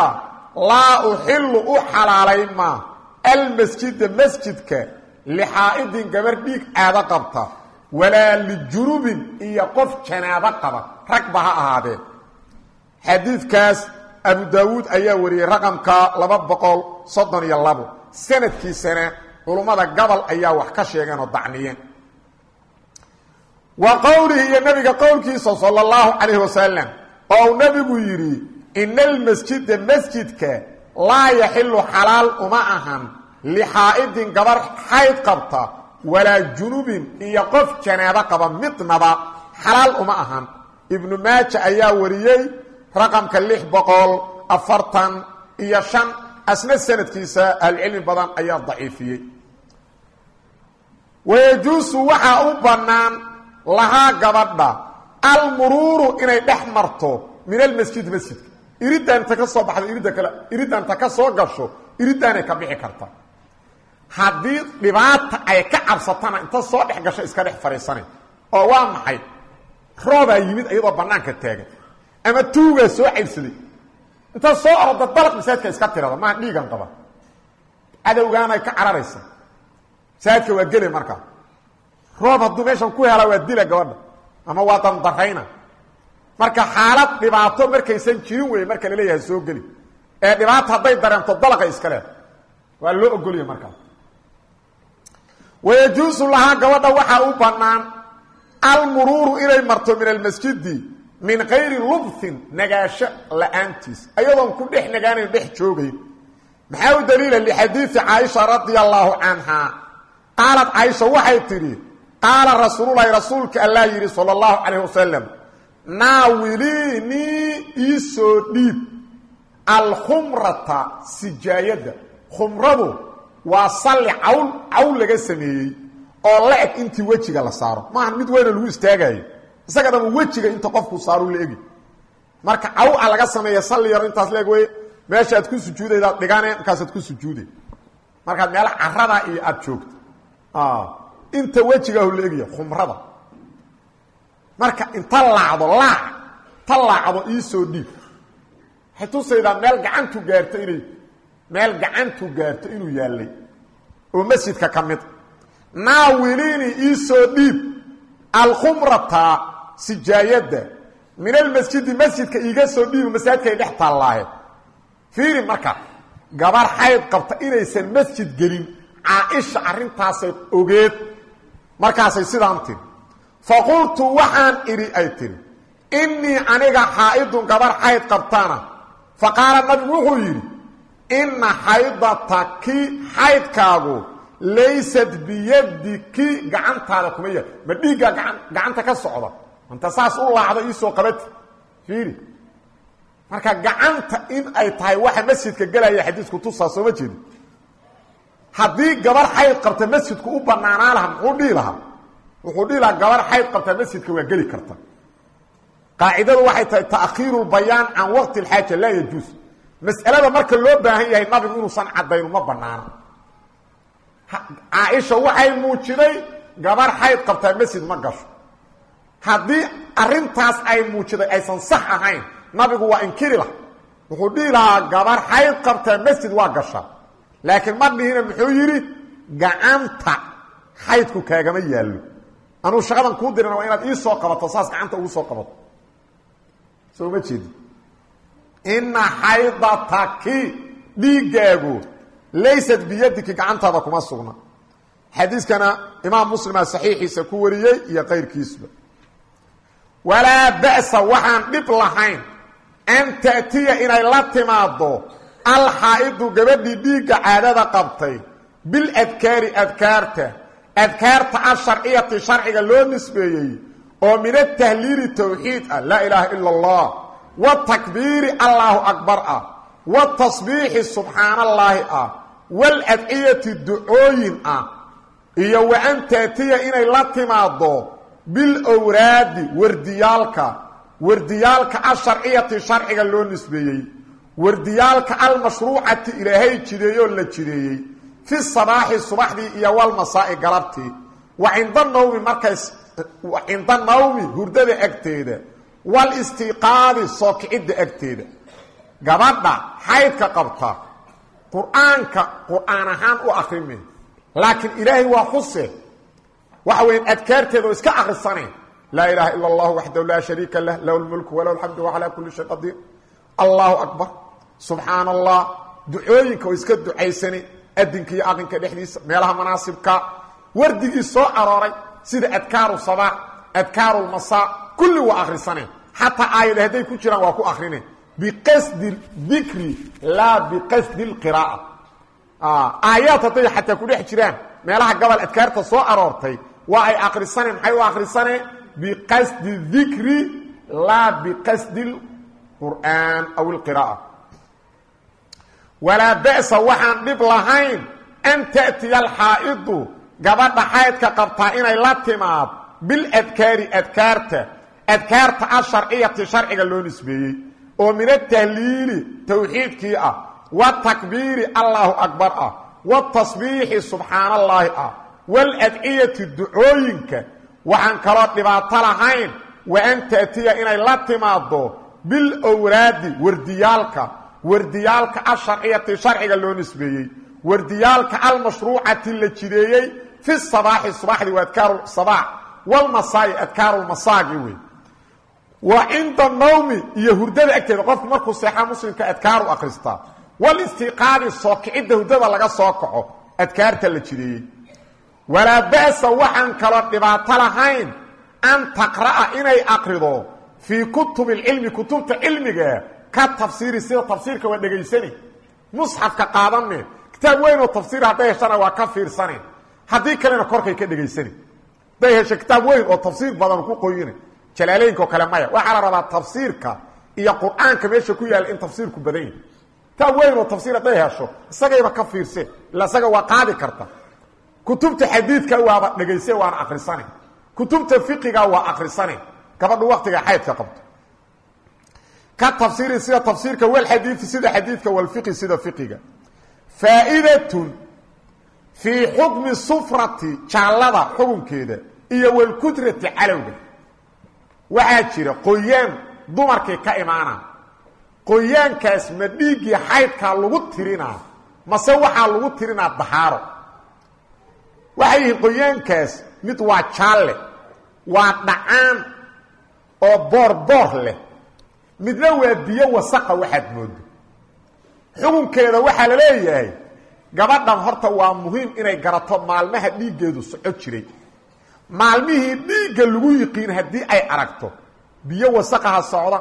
laa uxillu u xalaalaymaa almasjida masjidka lixaa'idin gabar dhiig caado qabta. Walaa lijunubin iyo qof janaabo qaba. Ragba ha ahaadee. Xadiidkaas abu daawuud ayaa wariyey raqamka laba boqol soddon iyo labo. Sanadkiisana culummada gobol ayaa wax ka sheegeen oo dacniyeen. Wa qowlihi iyo nabiga qowlkiisa sala allahu calayhi wasalam oo nabigu yidhi ina almasjida masjidka laa yaxilu xalaal uma ahan lixaa'idin gabar xayd qabta walaa junubin iyo qof janaabo qaba midnaba xalaal uma ahan ibnu maaja ayaa wariyey raqamka lix boqol afartan iyo shan asna sanadkiisa ahlucilmi badan ayaa daciifiyey wayajuusu waxaa u bannaan lahaa gabadha almuruuru inay dhex marto min almasjid masjidka iridaanta ka soo baxda iridda kale. Iridaanta ka soo gasho iridaanay ka bixi karta. Haddii dhibaata ay ka cabsatana inta soo dhex gasho iska dhex fadhiisanay oo waa maxay? Roobaa yimid iyadoo bannaanka taagan. Ama tuugaa soo caydsaday inta soo orda dalaq masaajidka iska tirada maa dhiigan qaba. Cadowgaanay ka cararaysa. Masaajidka waa gele markaa roob hadduu meeshan ku helaa waa dila gabadha. Ama waa dandarayna marka xaalad dhibaato markaysan jirin wey marka la leeyahay soo geli. Ee dhibaato hadday dareemto dalaqa iska leed waa loo ogoliya markaa wayajuusu lahaa gabadha waxaa u bannaan almuruuru inay marto min almasjidi min kayri lubthin nagaasho la'aantiis. Ayadoon ku dhex nagaanayn dhex joogayn maxaa u daliila lixadiidi caaisha radia allaahu canhaa qaalat caaisha waxay tidhi qaala rasuululahi rasuulka allaa yidhi sala allahu calayh wasalam naawiliinii ii soo dhiib alkhumrata sijaayadda khumradu waa salli cawl cawl laga sameeyey oo la eg intii wejiga la saaro. Maaha mid weyna lagu istaagayo isaga dhama wejiga inta qofku saaru la marka caw a laga sameeya salli yaro intaas la eg wey meeshaaad ku sujuudaydaad dhigane markaasaad ku sujuuday. Markaad meela carada iyo aada joogto. Inta wejigaahu la egya khumrada marka inta laacdo laac. Ta laacdo iisoo dhiib. Waxay tusaydaa meel gacantu gaarto inay meel gacantu gaarto inuu yaallay oo masjidka ka mid naawiliini iisoo dhiib. Alkhumrata sijaayadda. Min almasjidi masjidka iiga soo dhiibi masaajidkay dhex taallaahe fiiri marka gabar xayd qabta inaysan masjid gelin caaisha arrintaasay ogeed. Markaasay sidaan tiri faqultu waxaan idhi ay tiri innii aniga xaa'idun gabar xayd qabtana fa qaala nabigu wuxuu yidhi inna xaydataki xaydkaagu laysat biyadiki gacantaada kuma yaal. Ma dhiiggaa gacanta ka socda. Anta saas u laacdo iisoo qabati. Fiiri. Marka gacanta in ay tahay waxa masjidka gelaya xadiisku tusaa sooma jeedi haddii gabar xayd qabta masjidku u banaanaa laha muxuu dhihi lahaa wuxuu dhihi lahaa gabar xayd qabta masjidka waa geli karta. Qaacidadu waxay tahay ta'khiiru lbayaan can waqti alxaaja laa yajuus mas'alada marka loo baahan yahay nabigu inuusan cadaynu ma banaano caaisha waxay muujiday gabar xayd qabtaa masjid ma gasho. Haddii arintaas ay muujiday aysan sax ahayn nabigu waa inkiri laha wuxuu dhihi lahaa gabar xayd qabtaa masjid waa gashaa. Laakiin ma dhihina muxuu yidhi gacanta xaydku kaagama yaallo anuu shaqadan kuu dirana waa inaad ii soo qabato saas gacanta ugu soo qabato. Soo ma jeedi inna xaydataki dhiiggaagu laysat biyadiki gacantaada kuma sugna. Xadiiskana imaam muslima saxiixiisa ku wariyey iyo qayrkiisba. Walaa ba'sa waxaan dhib lahayn an ta'tiya inay la timaaddo alxaa'idu gabadhii dhiigga caadada qabtay biladkaari adkaarta adkaarta asharciyati sharciga loo nisbeeyey oo min atahliili towxiid ah laa ilaaha ila allah watakbiiri allaahu akbar ah watasbiixi subxaana allaahi ah waladciyati ducooyin ah iyo wa an taatiya inay la timaado bilowraadi wardiyaalka wardiyaalka asharciyati sharciga loo nisbeeyey wardiyaalka almashruucati ilaahay jideeyoo la jideeyey fi sabaaxi subaxdii iyo walmasaa'i galabtii. Wa cinda nawmi markays cinda nawmi hurdada agteeda walistiiqaadi soo kicidda agteeda. Gabadha xaydka qabta qur'aanka qur'aan ahaan u akrime laakiin ilaahay waa xuse. Waxa weya adkaarteeda oo iska akrisaneen laa ilaaha ila اllah waxdahu laa shariika lah lahu lmulku walahu alxamdu wacalaa kuli shay qadiir allahu adinka iyo aqinka dhexdiisa meelaha manaasibka wardigii soo arooray sida adkaaru sabaax adkaaru lmasaa kulli waa akrisaneen xataa aayada hadday ku jiraan waa ku akrineen biqasdi dikri laa biqasdi lqira'a aayaad hadday xataa ku dhex jiraan meelaha gobol adkaarta soo aroortay waa ay akrisaneen maxay u akrisaneen biqasdi dikri laa biqasdi lqur'aan aw ilqira'a walaa ba'sa waxaan dhib lahayn. An ta'tiya alxaa'idu gabadha xaydka qabtaa inay la timaad. Biladkaari adkaarta. Adkaarta asharciyati sharciga loo nisbeeyey. Oo min atahliili towxiidkii ah. Watakbiiri allahu akbar ah. Watasbiixi subxaana allaahi ah. Waladciyati ducooyinka. Waxaan kaloo dhibaato lahayn. Wa an ta'tiya inay la timaado bilowraadi wardiyaalka wardiyaalka asharciyati sharciga loo nisbeeyey. Wardiyaalka almashruucati la jideeyey fi sabaaxi subaxdii waa adkaaru sabaax walmasaa'i adkaaru masaagi wey. Wa cinda nawmi iyo hurdada agteeda qofku markuu muslimka adkaaru akristaa walistiiqaadi soo kicidda hurdada laga soo kaco adkaarta la jideeyey. Walaa ba'sa waxaan kaloo dhibaato lahayn an taqra'a inay akrido fii kutubi lcilmi kutubta cilmiga ka tafsiiri sida tafsiirka waa dhegaysani. Musxafka qaadane kitaab weyn oo tafsiir hadday heshana waa ka fiirsane haddii kalena korkay ka dhegaysani. Hadday hesho kitaab weyn oo tafsiir badan ku qoyina jalaaleynka oo kale maya. Waxaa la rabaa tafsiirka iyo qur'aanka meesha ku yaalla in tafsiirku badan kitaab weyn oo tafsiir hadday hesho isagayba ka fiirse ila isaga waa qaadi karta. Kutubta xadiidka waaba dhegayse waana akrisane kutubta fiqiga waa akrisane gabadhu waktiga xaydka qabto ka tafsiiri sida tafsiirka walxadiidi sida xadiidka walfiqi sida fiqiga faa'idatun fii xukmi sufrati jaallada xukunkeeda iyo walkudrati calowga waxaa jira qoyaan dumarkii ka imaana. Qoyaankaas ma dhiiggii xaydkaa lagu tirinaa mase waxaa lagu tirinaa dahaaro waxay yihiin qoyaankaas mid waa jaalle waa dhacaan oo boorboor leh midna waa biyo wasaqa waxaad moodo xukunkeeda waxaa la leeyahay gabadhan horta waa muhiim inay garato maalmaha dhiiggeedu soco jiray. Maalmihii dhiigga lagu yiqiin haddii ay aragto biyo wasaqaha socda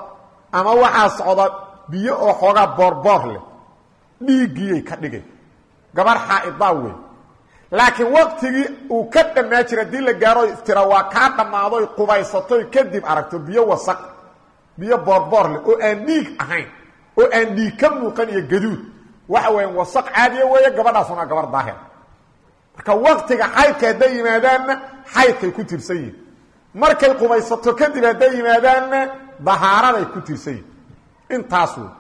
ama waxaa socda biyo oo xoogaa boorboor leh dhiiggiyay ka dhigay. Gabarh xaa'idaa wey laakiin waktigii uu ka dhammaa jira haddii la gaaro tira waa kaa dhammaadoy qubaysatoy kadib aragto biyo wasaq biyo boorboor leh oo aan dhiig ahayn oo aan dhiig ka muuqan iyo gaduud. Waxa weya wasaq caadiya weeye gabadhaasuna gabar daahir marka waktiga xaydka hadday yimaadaanna xaydkay ku tirsan yihiin markay qubaysato kadib hadday yimaadaanna dahaaraday ku tirsan yihiin intaas wey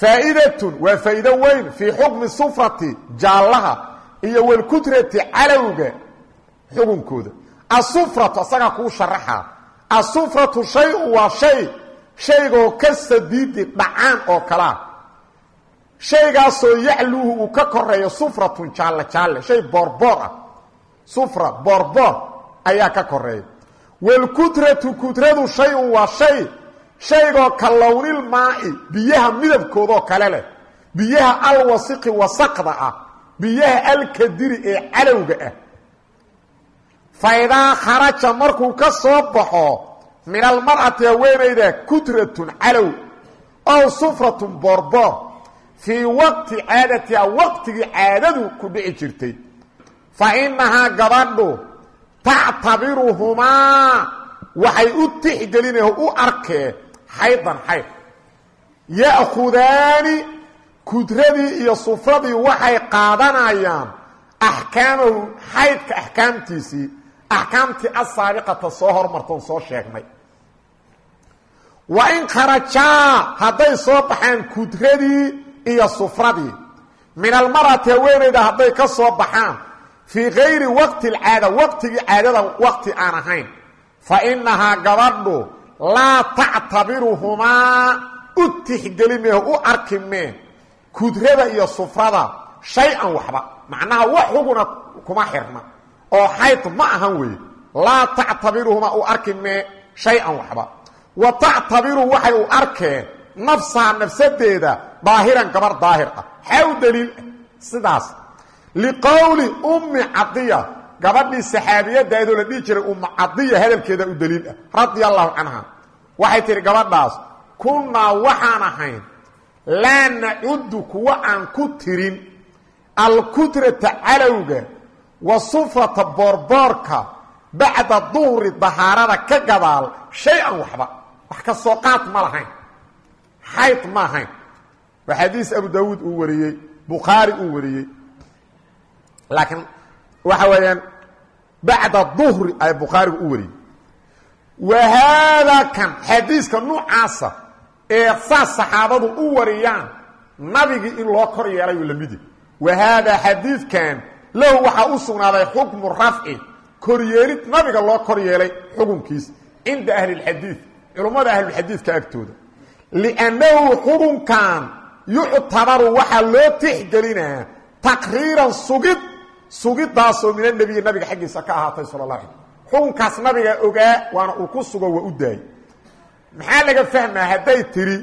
faa'idatun waa faa'iido weyn fii xukmi sufrati jaallaha iyo walkudrati calowga xukunkooda. Asufratu asagaa kuu sharaxaa asufratu shay-un waa shay. Shaygoo ka sadiidi dhacaan oo kalea shaygaasoo yacluuhu uu ka koreeyo sufratun jaalle jaalle. Shay boorboor ah. Sufra boorboor ayaa ka koreeya walkudratu kudradu shay-un waa shay. Shaygoo ka lownil maaci biyaha midabkoodoo kale leh. Biyaha alwasiqi wasaqda ah. Biyaha alkadiri ee calowga ah faidaa kharaja markuu ka soo baxo min almar'ati haweenayda kudratun calow ow sufratun boorboor. Fii waqti caadatiha waqtigii caadadu ku dhici jirtay. Fa innahaa gabadhu tactabiruhumaa waxay u tixgelinaya u arkee xaydan xayd ya'khudaani kudradii iyo sufradii waxay qaadanayaan axkaamahu xaydka axkaamtiisii axkaamtii asaabiqata soo hormartoon soo sheegnay. Wa in kharajaa hadday soo baxaan kudradii iyo sufradii. Min almarati haweenayda hadday ka soo baxaan. Fii kayri waqti alcaada waqtigii caadada waqti aan ahayn. Fa innahaa gabadhu laa tactabiruhumaa u tixgeli u arki mee kudrada iyo sufrada shay-an waxba. Macnaha wax xuguna kuma xirna oo xayd ma ahan weeye laa tactabiruhumaa u arki mee shay-an waxba. Wa tactabiru waxay u arkeen nafsaha nafsadeeda daahiran gabar daahir ah. Xaa u daliil sidaas. Liqowli ummi cadiya gabadhii saxaabiyadaydoo la dhihi jiray ummu cadiya hadalkeeda u daliil ah radia allahu canha waxay tihi gabadhaas kunnaa waxaan ahayn laa nacuddu kuwa aan ku tirin alkutrata calowga wa sufrata boorboorka bacda duhri dahaarada ka gadaal shay-an waxba. Wax ka soo qaad ma lahayn. Xayd ma ahayn waa xadiis abu daawuud uu wariyey bukhaari uu wariyey. Laakiin waxa weeyaan bacda duhri ay bukhaarigu u wariyey. Wa kan xadiiska nuucaasa ee saas saxaabadu u wariyaan nabigii in loo kor yeelayu lamidi wa haadaa xadiidkan lahu waxaa u sugnaaday xukmu rafci koryeelid nabiga loo kor yeelay xukunkiis cinda ahli اlxadiid culummada ahlulxadiidka agtooda. Liannahu xukunkan yuctabaru waxaa loo tixgelinaa taqriiran sugid sugidaasoo min anebiyi nabiga xaggiisa ka ahaatay sala alay xukunkaas nabiga ogaa waana uu ku sugo waa u daayay. Maxaa laga fahmaa? Hadday tidhi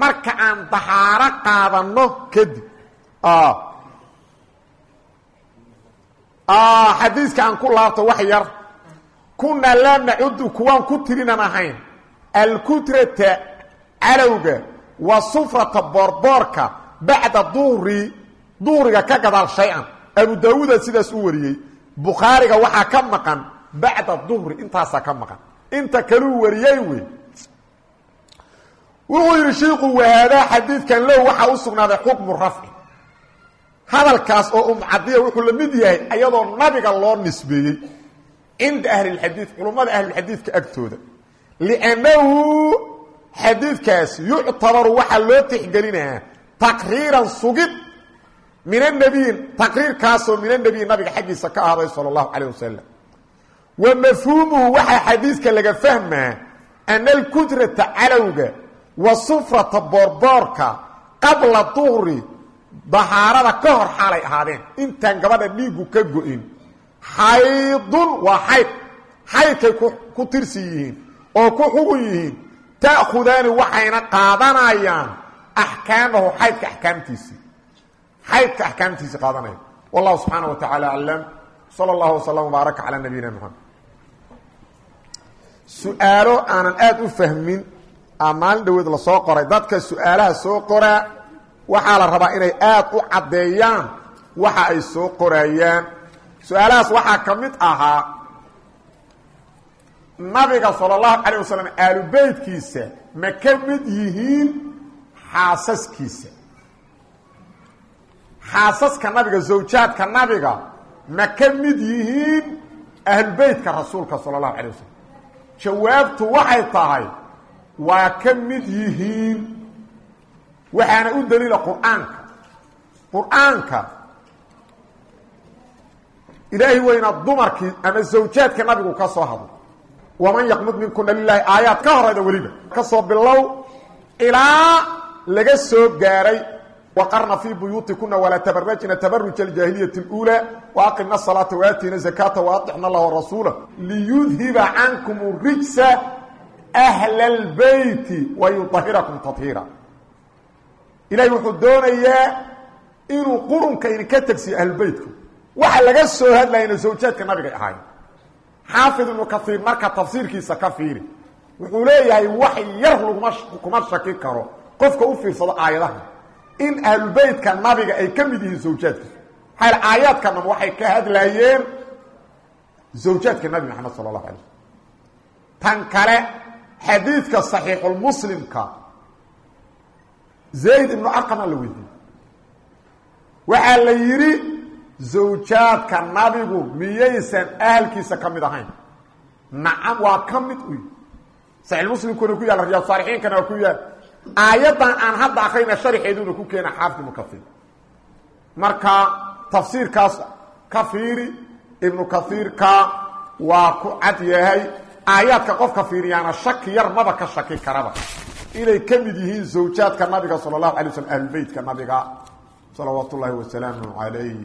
marka aan dahaaro qaadanno kadib xadiiska aan ku laabto wax yar. Kunaa laa nacudu kuwaan ku tirinan ahayn. Alkutrata calowga wa sufrata boorboorka bacda duhri duhriga ka gadaal shay-an. Abu daawuuda sidaas u wariyey. Bukhaariga waxaa ka maqan bacda duhri intaasaa ka maqan. Inta kaluu wariyey wey. Wuxuu yidhi shiiku wahaadaa xadiidkan low waxaa u sugnaaday xukmu rafci hadalkaas oo umcadiya wuxuu la mid yahay ayadoo nabiga loo nisbeeyey cinda ahlilxadiid culummada ahlulxadiidka agtooda. Liannahu xadiidkaas yuctabaru waxaa loo tixgelinaa taqriiran sugid min anabiyin taqriirkaasoo min anabiyi nabiga xaggiisa ka ahaaday sala allahu calayh wasalam wa mafhuumuhu waxaa xadiidka laga fahmaa ana alkudrata calowga wa sufrata boorboorka qabla duhri dahaarada ka hor xaalay ahaadeen. Intaan gabadha dhiiggu ka go-in. Xaydun waa xayd xaydkay ku tirsi yihiin oo ku xugun yihiin. Ta'khudaani waxayna qaadanayaan axkaamahu xaydka axkaamtiisii xaydka axkaamtiisii qaadanaya wallahu subxaana wa tacaala aclam sala allahu wasalam wbaaraka calaa nabiyina maxamed su'aalo aanan aada u fahmin aa maalin dhaweed la soo qoray. Dadka su'aalaha soo qoraa waxaa la rabaa inay aada u caddeeyaan waxa ay soo qorayaan. Su'aalahaas waxaa ka mid ahaa nabiga sala allahu calayh wasalam aalubeytkiisa ma ka mid yihiin xaasaskiisa. Xaasaska nabiga zawjaadka nabiga ma ka mid yihiin ahlubeytka rasuulka sala allahu calay wasalam jawaabtu waxay tahay waa ka mid yihiin waxaana u daliila qur-aanka qur-aanka ilaahi weyna dumarkii ama zawjaadka nabigu ka soo hadlo waman yaqnud minkuna lilaahi aayaad ka horayda weliba ka soo bilow ilaa laga soo gaaray waqarna fii buyuutikuna walaa tabarajna tabaruja aljaahiliyati اluulaa waaqimna asalaata waaatiina zakaata waaطixna allah warasuula liyudhiba cankum rijsa ahla اlbeyti wayuahirakum tahiira ilahay wuxuu doonayaa inuu qurunka idinka tegsiyo ahlubeytku waxa laga soo hadlayana zawjaadka nabigay ahaay xaafid ibnu kaiir marka tafsiirkiisa ka fiiri wuxuu leeyahay wax yar laguma kuma shaki karo. Qofka u fiirsado aayadaha. In ahlubeytka nabiga ay ka mid yihiin zawjaadkiisu maxaa aayaadka nam waxay ka hadlayeen zawjaadka nabi maxamed sala allahu alay slm tan kale xadiidka saxiixulmuslimka zayd ibnu arqamaa la weydiiyey. Waxaa la yidhi zawjaadka nabigu miyaysan ahalkiisa ka mid ahayn. Nacam waa ka mid u saxiix muslimkuna ku yaalla riyaad saalixiinkana waa ku yaal aayaddan aan hadda akrayna sharxeeduna ku keena xaafid ibnu kaiir marka tafsiirkaas ka fiiri ibnu kaiirka waa ku cad yahay. Aayaadka qofka fiiriyaana shaki yar maba ka shaki karaba inay ka mid yihiin zawjaadka nabiga sala allahu alay slm ahlulbeytka nabiga salawaat ullaahi wasalaamu calayh